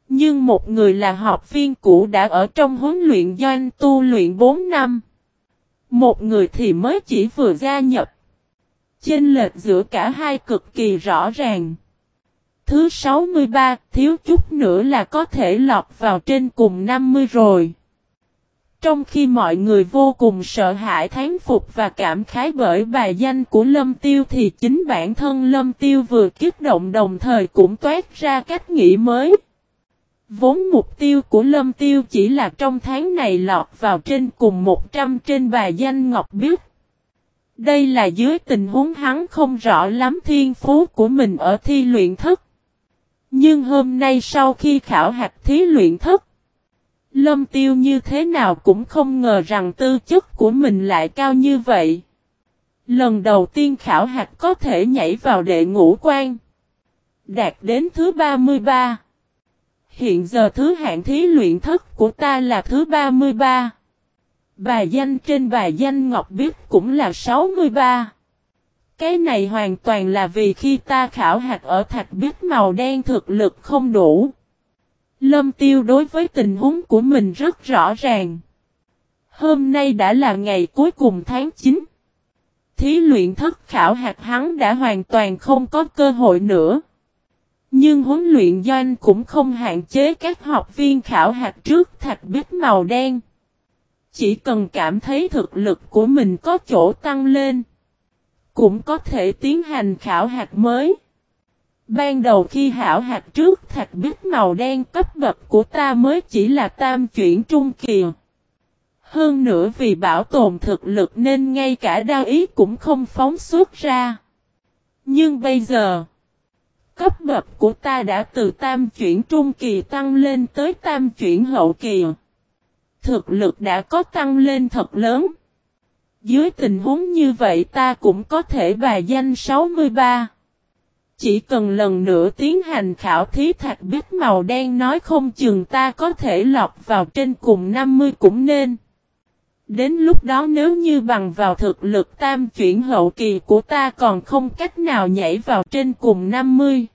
Nhưng một người là học viên cũ đã ở trong huấn luyện doanh tu luyện 4 năm. Một người thì mới chỉ vừa gia nhập. Chênh lệch giữa cả hai cực kỳ rõ ràng. Thứ 63, thiếu chút nữa là có thể lọt vào trên cùng 50 rồi. Trong khi mọi người vô cùng sợ hãi thán phục và cảm khái bởi bài danh của Lâm Tiêu thì chính bản thân Lâm Tiêu vừa kích động đồng thời cũng toát ra cách nghĩ mới. Vốn mục tiêu của Lâm Tiêu chỉ là trong tháng này lọt vào trên cùng 100 trên bài danh Ngọc Biết. Đây là dưới tình huống hắn không rõ lắm thiên phú của mình ở thi luyện thức. Nhưng hôm nay sau khi khảo hạch thí luyện thức, Lâm tiêu như thế nào cũng không ngờ rằng tư chất của mình lại cao như vậy. Lần đầu tiên khảo hạch có thể nhảy vào đệ ngũ quan. Đạt đến thứ 33. Hiện giờ thứ hạng thí luyện thất của ta là thứ 33. Bài danh trên bài danh Ngọc Biết cũng là 63. Cái này hoàn toàn là vì khi ta khảo hạch ở thạch biết màu đen thực lực không đủ. Lâm tiêu đối với tình huống của mình rất rõ ràng. Hôm nay đã là ngày cuối cùng tháng 9. Thí luyện thất khảo hạt hắn đã hoàn toàn không có cơ hội nữa. Nhưng huấn luyện doanh cũng không hạn chế các học viên khảo hạt trước thạch bích màu đen. Chỉ cần cảm thấy thực lực của mình có chỗ tăng lên. Cũng có thể tiến hành khảo hạt mới. Ban đầu khi hảo hạt trước thạch bích màu đen cấp bậc của ta mới chỉ là tam chuyển trung kỳ. Hơn nữa vì bảo tồn thực lực nên ngay cả đao ý cũng không phóng xuất ra. Nhưng bây giờ, cấp bậc của ta đã từ tam chuyển trung kỳ tăng lên tới tam chuyển hậu kỳ. Thực lực đã có tăng lên thật lớn. Dưới tình huống như vậy ta cũng có thể bài danh 63. Chỉ cần lần nữa tiến hành khảo thí thạch bích màu đen nói không chừng ta có thể lọc vào trên cùng 50 cũng nên. Đến lúc đó nếu như bằng vào thực lực tam chuyển hậu kỳ của ta còn không cách nào nhảy vào trên cùng 50.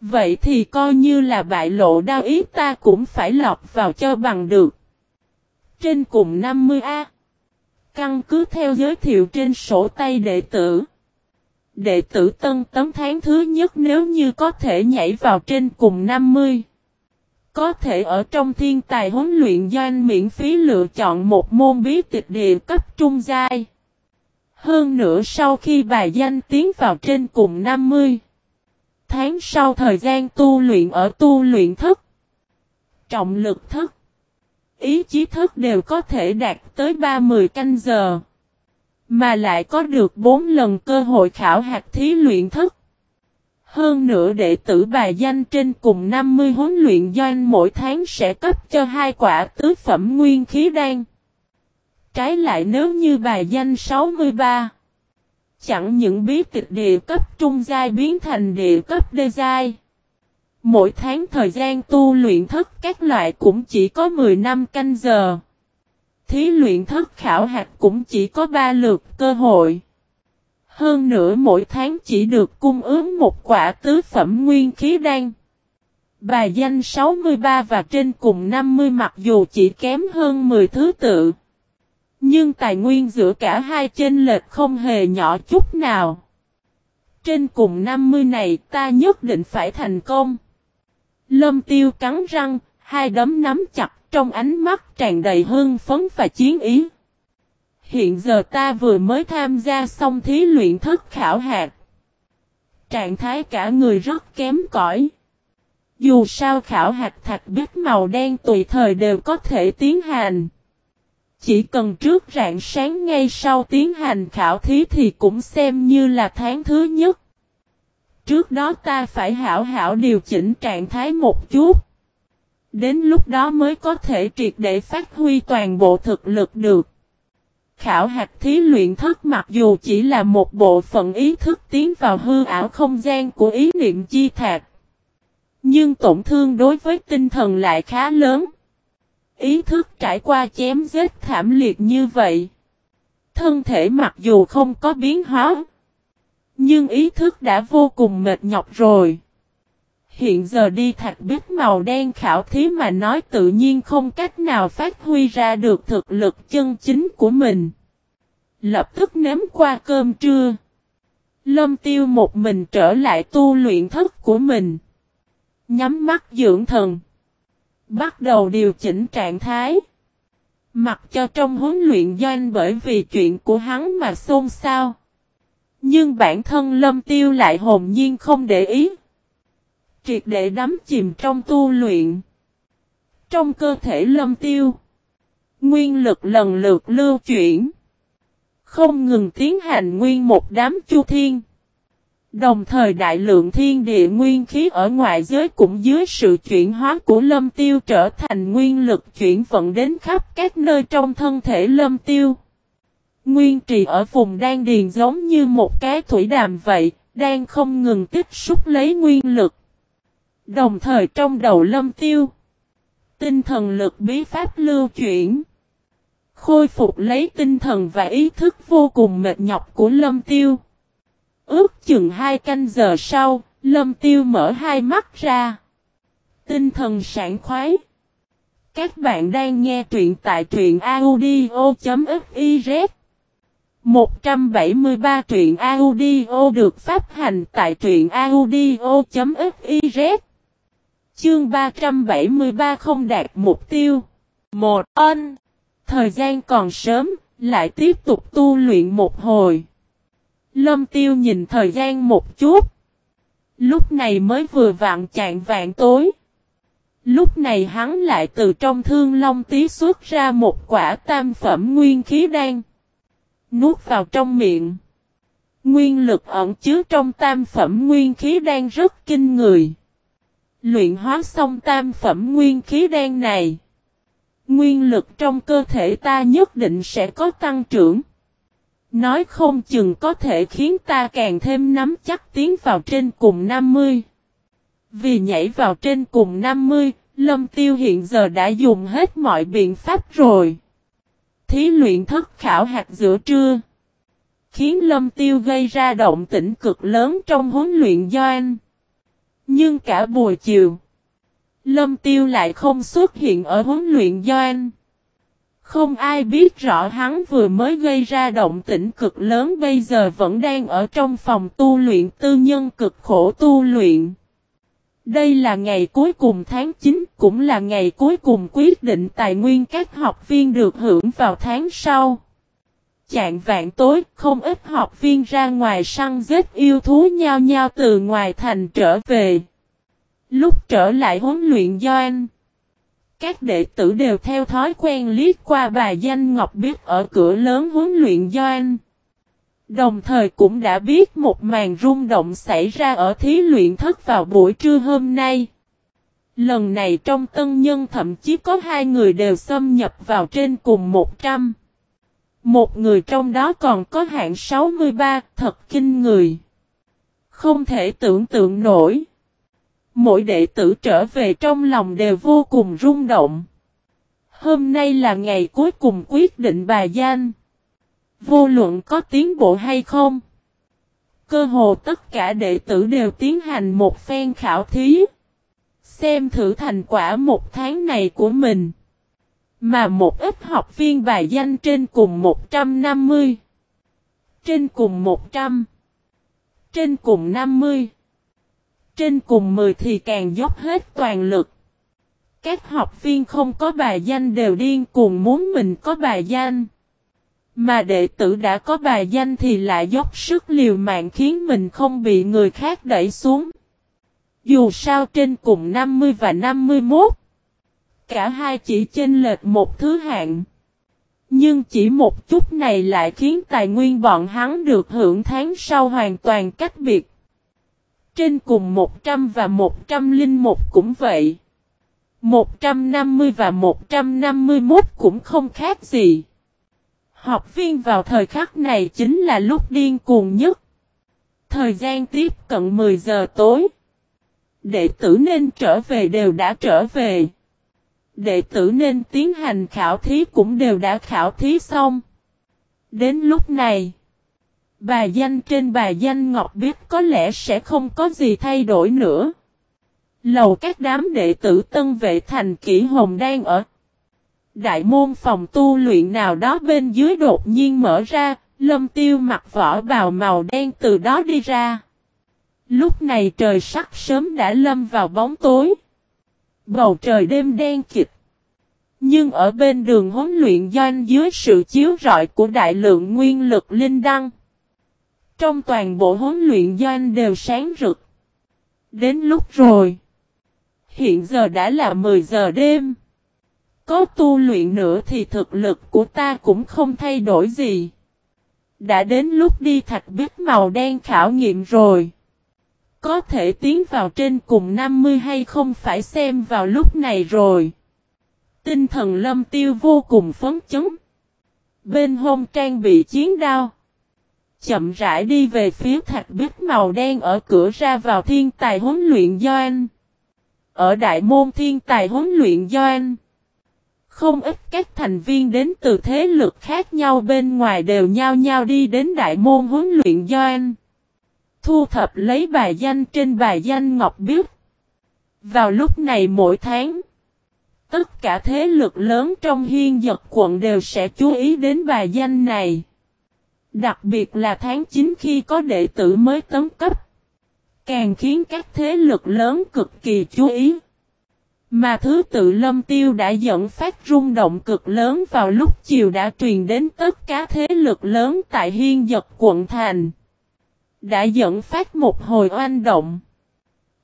Vậy thì coi như là bại lộ đau ý ta cũng phải lọc vào cho bằng được. Trên cùng 50A. Căn cứ theo giới thiệu trên sổ tay đệ tử. Đệ tử tân tấm tháng thứ nhất nếu như có thể nhảy vào trên cùng 50. Có thể ở trong thiên tài huấn luyện doanh miễn phí lựa chọn một môn bí tịch địa cấp trung giai. Hơn nữa sau khi bài danh tiến vào trên cùng 50. Tháng sau thời gian tu luyện ở tu luyện thức. Trọng lực thức. Ý chí thức đều có thể đạt tới 30 canh giờ. Mà lại có được 4 lần cơ hội khảo hạt thí luyện thức. Hơn nữa đệ tử bài danh trên cùng 50 huấn luyện doanh mỗi tháng sẽ cấp cho hai quả tứ phẩm nguyên khí đan. Trái lại nếu như bài danh 63. Chẳng những bí tịch địa cấp trung giai biến thành địa cấp đê giai. Mỗi tháng thời gian tu luyện thức các loại cũng chỉ có 10 năm canh giờ. Thí luyện thức khảo hạt cũng chỉ có 3 lượt cơ hội. Hơn nữa mỗi tháng chỉ được cung ứng một quả tứ phẩm nguyên khí đan. Bài danh 63 và trên cùng 50 mặc dù chỉ kém hơn 10 thứ tự. Nhưng tài nguyên giữa cả hai trên lệch không hề nhỏ chút nào. Trên cùng 50 này ta nhất định phải thành công. Lâm tiêu cắn răng, hai đấm nắm chặt trong ánh mắt tràn đầy hưng phấn và chiến ý. Hiện giờ ta vừa mới tham gia xong thí luyện thức khảo hạt. Trạng thái cả người rất kém cỏi. Dù sao khảo hạt thạch biết màu đen tùy thời đều có thể tiến hành. Chỉ cần trước rạng sáng ngay sau tiến hành khảo thí thì cũng xem như là tháng thứ nhất. Trước đó ta phải hảo hảo điều chỉnh trạng thái một chút. Đến lúc đó mới có thể triệt để phát huy toàn bộ thực lực được. Khảo hạch thí luyện thất mặc dù chỉ là một bộ phận ý thức tiến vào hư ảo không gian của ý niệm chi thạc. Nhưng tổn thương đối với tinh thần lại khá lớn. Ý thức trải qua chém giết thảm liệt như vậy. Thân thể mặc dù không có biến hóa. Nhưng ý thức đã vô cùng mệt nhọc rồi. Hiện giờ đi thạch bích màu đen khảo thí mà nói tự nhiên không cách nào phát huy ra được thực lực chân chính của mình. Lập tức nếm qua cơm trưa. Lâm tiêu một mình trở lại tu luyện thất của mình. Nhắm mắt dưỡng thần. Bắt đầu điều chỉnh trạng thái. Mặc cho trong huấn luyện doanh bởi vì chuyện của hắn mà xôn xao. Nhưng bản thân lâm tiêu lại hồn nhiên không để ý. Triệt để đắm chìm trong tu luyện. Trong cơ thể lâm tiêu. Nguyên lực lần lượt lưu chuyển. Không ngừng tiến hành nguyên một đám chu thiên. Đồng thời đại lượng thiên địa nguyên khí ở ngoại giới cũng dưới sự chuyển hóa của lâm tiêu trở thành nguyên lực chuyển vận đến khắp các nơi trong thân thể lâm tiêu. Nguyên trì ở vùng đan điền giống như một cái thủy đàm vậy, đang không ngừng tích xúc lấy nguyên lực. Đồng thời trong đầu lâm tiêu, tinh thần lực bí pháp lưu chuyển. Khôi phục lấy tinh thần và ý thức vô cùng mệt nhọc của lâm tiêu. Ước chừng hai canh giờ sau, lâm tiêu mở hai mắt ra. Tinh thần sảng khoái. Các bạn đang nghe truyện tại truyện audio.fif 173 truyện audio được phát hành tại truyện audio.fiz Chương 373 không đạt mục tiêu 1. Ân Thời gian còn sớm, lại tiếp tục tu luyện một hồi. Lâm tiêu nhìn thời gian một chút. Lúc này mới vừa vặn chạng vạn tối. Lúc này hắn lại từ trong thương long tí xuất ra một quả tam phẩm nguyên khí đan. Nuốt vào trong miệng. Nguyên lực ẩn chứa trong tam phẩm nguyên khí đen rất kinh người. Luyện hóa xong tam phẩm nguyên khí đen này. Nguyên lực trong cơ thể ta nhất định sẽ có tăng trưởng. Nói không chừng có thể khiến ta càng thêm nắm chắc tiến vào trên cùng 50. Vì nhảy vào trên cùng 50, Lâm Tiêu hiện giờ đã dùng hết mọi biện pháp rồi. Thí luyện thất khảo hạt giữa trưa. Khiến Lâm Tiêu gây ra động tĩnh cực lớn trong huấn luyện doanh. Nhưng cả buổi chiều. Lâm Tiêu lại không xuất hiện ở huấn luyện doanh. Không ai biết rõ hắn vừa mới gây ra động tĩnh cực lớn bây giờ vẫn đang ở trong phòng tu luyện tư nhân cực khổ tu luyện. Đây là ngày cuối cùng tháng 9, cũng là ngày cuối cùng quyết định tài nguyên các học viên được hưởng vào tháng sau. Chạng vạn tối, không ít học viên ra ngoài săn giết yêu thú nhau nhau từ ngoài thành trở về. Lúc trở lại huấn luyện doanh, các đệ tử đều theo thói quen liếc qua bà danh Ngọc Biết ở cửa lớn huấn luyện doanh. Đồng thời cũng đã biết một màn rung động xảy ra ở thí luyện thất vào buổi trưa hôm nay. Lần này trong tân nhân thậm chí có hai người đều xâm nhập vào trên cùng 100. Một người trong đó còn có hạng 63, thật kinh người. Không thể tưởng tượng nổi. Mỗi đệ tử trở về trong lòng đều vô cùng rung động. Hôm nay là ngày cuối cùng quyết định bà danh. Vô luận có tiến bộ hay không. Cơ hồ tất cả đệ tử đều tiến hành một phen khảo thí. Xem thử thành quả một tháng này của mình. Mà một ít học viên bài danh trên cùng 150. Trên cùng 100. Trên cùng 50. Trên cùng 10 thì càng dốc hết toàn lực. Các học viên không có bài danh đều điên cuồng muốn mình có bài danh. Mà đệ tử đã có bài danh thì lại dốc sức liều mạng khiến mình không bị người khác đẩy xuống. Dù sao trên cùng 50 và 51. Cả hai chỉ chênh lệch một thứ hạng. Nhưng chỉ một chút này lại khiến tài nguyên bọn hắn được hưởng tháng sau hoàn toàn cách biệt. Trên cùng 100 và 101 cũng vậy. 150 và 151 cũng không khác gì. Học viên vào thời khắc này chính là lúc điên cuồng nhất. Thời gian tiếp cận 10 giờ tối. Đệ tử nên trở về đều đã trở về. Đệ tử nên tiến hành khảo thí cũng đều đã khảo thí xong. Đến lúc này, bà danh trên bà danh Ngọc biết có lẽ sẽ không có gì thay đổi nữa. Lầu các đám đệ tử tân vệ thành kỹ hồng đang ở. Đại môn phòng tu luyện nào đó bên dưới đột nhiên mở ra, lâm tiêu mặc vỏ bào màu đen từ đó đi ra. Lúc này trời sắc sớm đã lâm vào bóng tối. Bầu trời đêm đen kịch. Nhưng ở bên đường huấn luyện doanh dưới sự chiếu rọi của đại lượng nguyên lực linh đăng. Trong toàn bộ huấn luyện doanh đều sáng rực. Đến lúc rồi. Hiện giờ đã là 10 giờ đêm. Có tu luyện nữa thì thực lực của ta cũng không thay đổi gì. Đã đến lúc đi thạch biết màu đen khảo nghiệm rồi. Có thể tiến vào trên cùng 50 hay không phải xem vào lúc này rồi. Tinh thần lâm tiêu vô cùng phấn chấn. Bên hông trang bị chiến đao. Chậm rãi đi về phía thạch bích màu đen ở cửa ra vào thiên tài huấn luyện Doan. Ở đại môn thiên tài huấn luyện Doan. Không ít các thành viên đến từ thế lực khác nhau bên ngoài đều nhau nhau đi đến đại môn huấn luyện Doan. Thu thập lấy bài danh trên bài danh Ngọc Biếc. Vào lúc này mỗi tháng. Tất cả thế lực lớn trong hiên giật quận đều sẽ chú ý đến bài danh này. Đặc biệt là tháng 9 khi có đệ tử mới tấn cấp. Càng khiến các thế lực lớn cực kỳ chú ý. Mà thứ tự lâm tiêu đã dẫn phát rung động cực lớn vào lúc chiều đã truyền đến tất cả thế lực lớn tại hiên giật quận thành. Đã dẫn phát một hồi oanh động.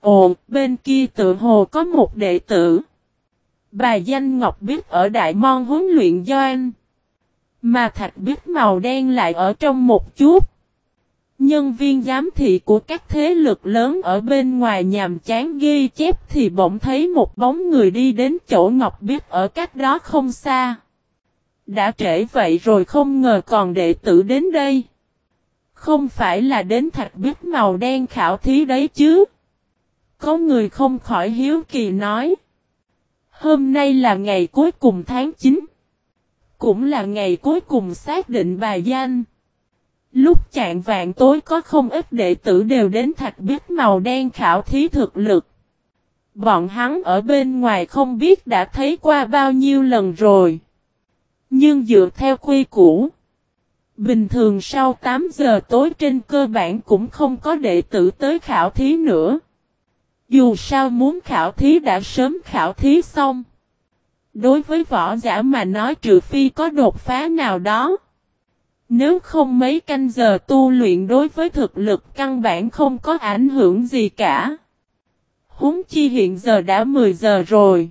Ồ, bên kia tự hồ có một đệ tử. Bà danh Ngọc Biết ở Đại Môn huấn luyện Doan. Mà thạch biết màu đen lại ở trong một chút. Nhân viên giám thị của các thế lực lớn ở bên ngoài nhàm chán ghi chép thì bỗng thấy một bóng người đi đến chỗ Ngọc Biết ở cách đó không xa. Đã trễ vậy rồi không ngờ còn đệ tử đến đây. Không phải là đến thạch biết màu đen khảo thí đấy chứ. Có người không khỏi hiếu kỳ nói. Hôm nay là ngày cuối cùng tháng 9. Cũng là ngày cuối cùng xác định bài danh. Lúc chạng vạn tối có không ít đệ tử đều đến thạch biết màu đen khảo thí thực lực. Bọn hắn ở bên ngoài không biết đã thấy qua bao nhiêu lần rồi. Nhưng dựa theo quy củ. Bình thường sau 8 giờ tối trên cơ bản cũng không có đệ tử tới khảo thí nữa. Dù sao muốn khảo thí đã sớm khảo thí xong. Đối với võ giả mà nói trừ phi có đột phá nào đó. Nếu không mấy canh giờ tu luyện đối với thực lực căn bản không có ảnh hưởng gì cả. Húng chi hiện giờ đã 10 giờ rồi.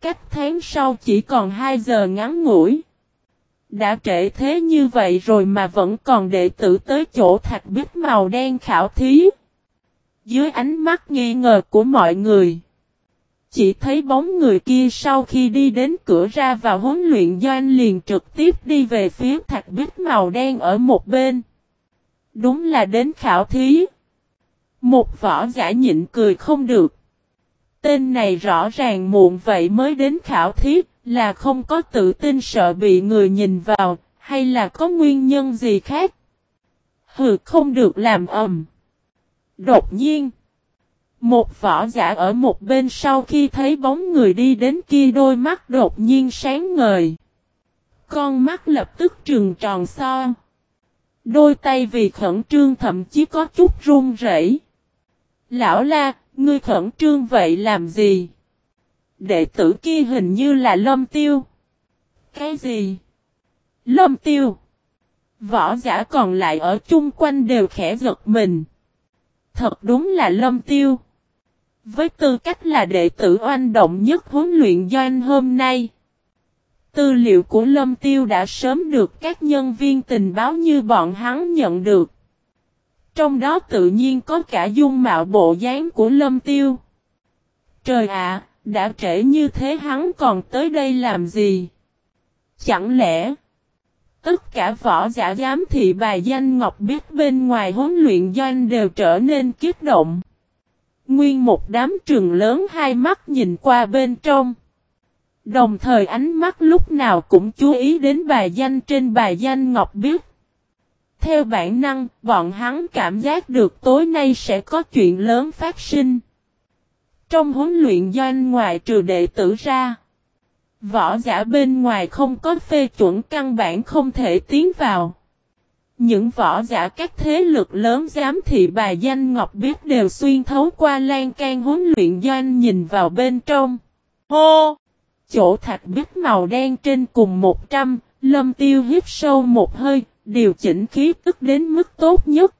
Cách tháng sau chỉ còn 2 giờ ngắn ngủi. Đã trễ thế như vậy rồi mà vẫn còn đệ tử tới chỗ thạch bích màu đen khảo thí. Dưới ánh mắt nghi ngờ của mọi người. Chỉ thấy bóng người kia sau khi đi đến cửa ra vào huấn luyện doanh liền trực tiếp đi về phía thạch bích màu đen ở một bên. Đúng là đến khảo thí. Một võ giả nhịn cười không được. Tên này rõ ràng muộn vậy mới đến khảo thí, là không có tự tin sợ bị người nhìn vào, hay là có nguyên nhân gì khác? Hừ không được làm ầm. Đột nhiên, một võ giả ở một bên sau khi thấy bóng người đi đến kia đôi mắt đột nhiên sáng ngời. Con mắt lập tức trừng tròn so. Đôi tay vì khẩn trương thậm chí có chút run rẩy. Lão la, ngươi khẩn trương vậy làm gì? Đệ tử kia hình như là lâm tiêu. Cái gì? Lâm tiêu. Võ giả còn lại ở chung quanh đều khẽ giật mình. Thật đúng là lâm tiêu. Với tư cách là đệ tử oanh động nhất huấn luyện doanh hôm nay. Tư liệu của Lâm Tiêu đã sớm được các nhân viên tình báo như bọn hắn nhận được. Trong đó tự nhiên có cả dung mạo bộ dáng của Lâm Tiêu. Trời ạ, đã trễ như thế hắn còn tới đây làm gì? Chẳng lẽ tất cả võ giả giám thị bài danh Ngọc biết bên ngoài huấn luyện doanh đều trở nên kích động? Nguyên một đám trường lớn hai mắt nhìn qua bên trong. Đồng thời ánh mắt lúc nào cũng chú ý đến bài danh trên bài danh Ngọc Biết. Theo bản năng, bọn hắn cảm giác được tối nay sẽ có chuyện lớn phát sinh. Trong huấn luyện doanh ngoài trừ đệ tử ra, võ giả bên ngoài không có phê chuẩn căn bản không thể tiến vào. Những võ giả các thế lực lớn giám thị bà danh Ngọc biết đều xuyên thấu qua lan can huấn luyện doanh nhìn vào bên trong. Hô! Chỗ thạch biết màu đen trên cùng 100, lâm tiêu hít sâu một hơi, điều chỉnh khí tức đến mức tốt nhất.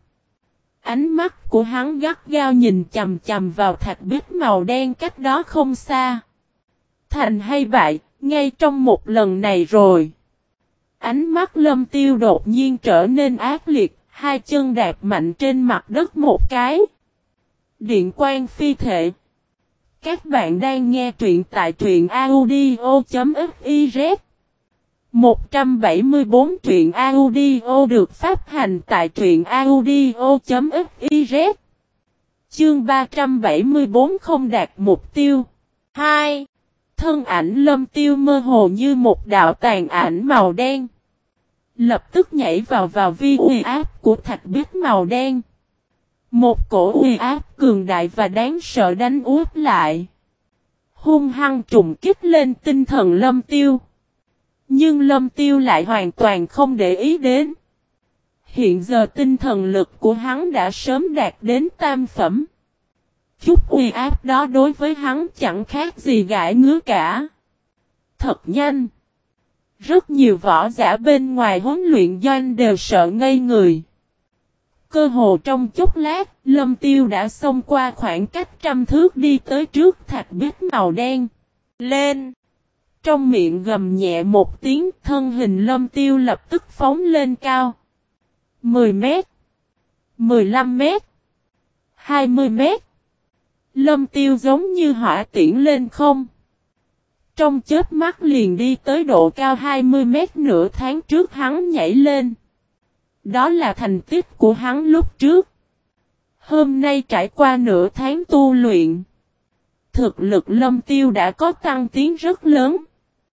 Ánh mắt của hắn gắt gao nhìn chầm chầm vào thạch biết màu đen cách đó không xa. Thành hay bại, ngay trong một lần này rồi. Ánh mắt lâm tiêu đột nhiên trở nên ác liệt, hai chân đạp mạnh trên mặt đất một cái. Điện quan phi thể. Các bạn đang nghe truyện tại truyện audio.fiz 174 truyện audio được phát hành tại truyện audio.fiz Chương 374 không đạt mục tiêu 2. Thân ảnh lâm tiêu mơ hồ như một đạo tàn ảnh màu đen Lập tức nhảy vào vào vi uy áp của thạch bích màu đen Một cổ uy áp cường đại và đáng sợ đánh úp lại Hung hăng trùng kích lên tinh thần lâm tiêu nhưng lâm tiêu lại hoàn toàn không để ý đến. Hiện giờ tinh thần lực của hắn đã sớm đạt đến tam phẩm. Chút uy áp đó đối với hắn chẳng khác gì gãi ngứa cả. Thật nhanh. Rất nhiều võ giả bên ngoài huấn luyện doanh đều sợ ngây người. Cơ hồ trong chốc lát, lâm tiêu đã xông qua khoảng cách trăm thước đi tới trước thạch bích màu đen. Lên! Trong miệng gầm nhẹ một tiếng thân hình lâm tiêu lập tức phóng lên cao. 10 mét. 15 mét. 20 mét. Lâm tiêu giống như hỏa tiễn lên không. Trong chết mắt liền đi tới độ cao 20 mét nửa tháng trước hắn nhảy lên. Đó là thành tích của hắn lúc trước. Hôm nay trải qua nửa tháng tu luyện. Thực lực lâm tiêu đã có tăng tiến rất lớn.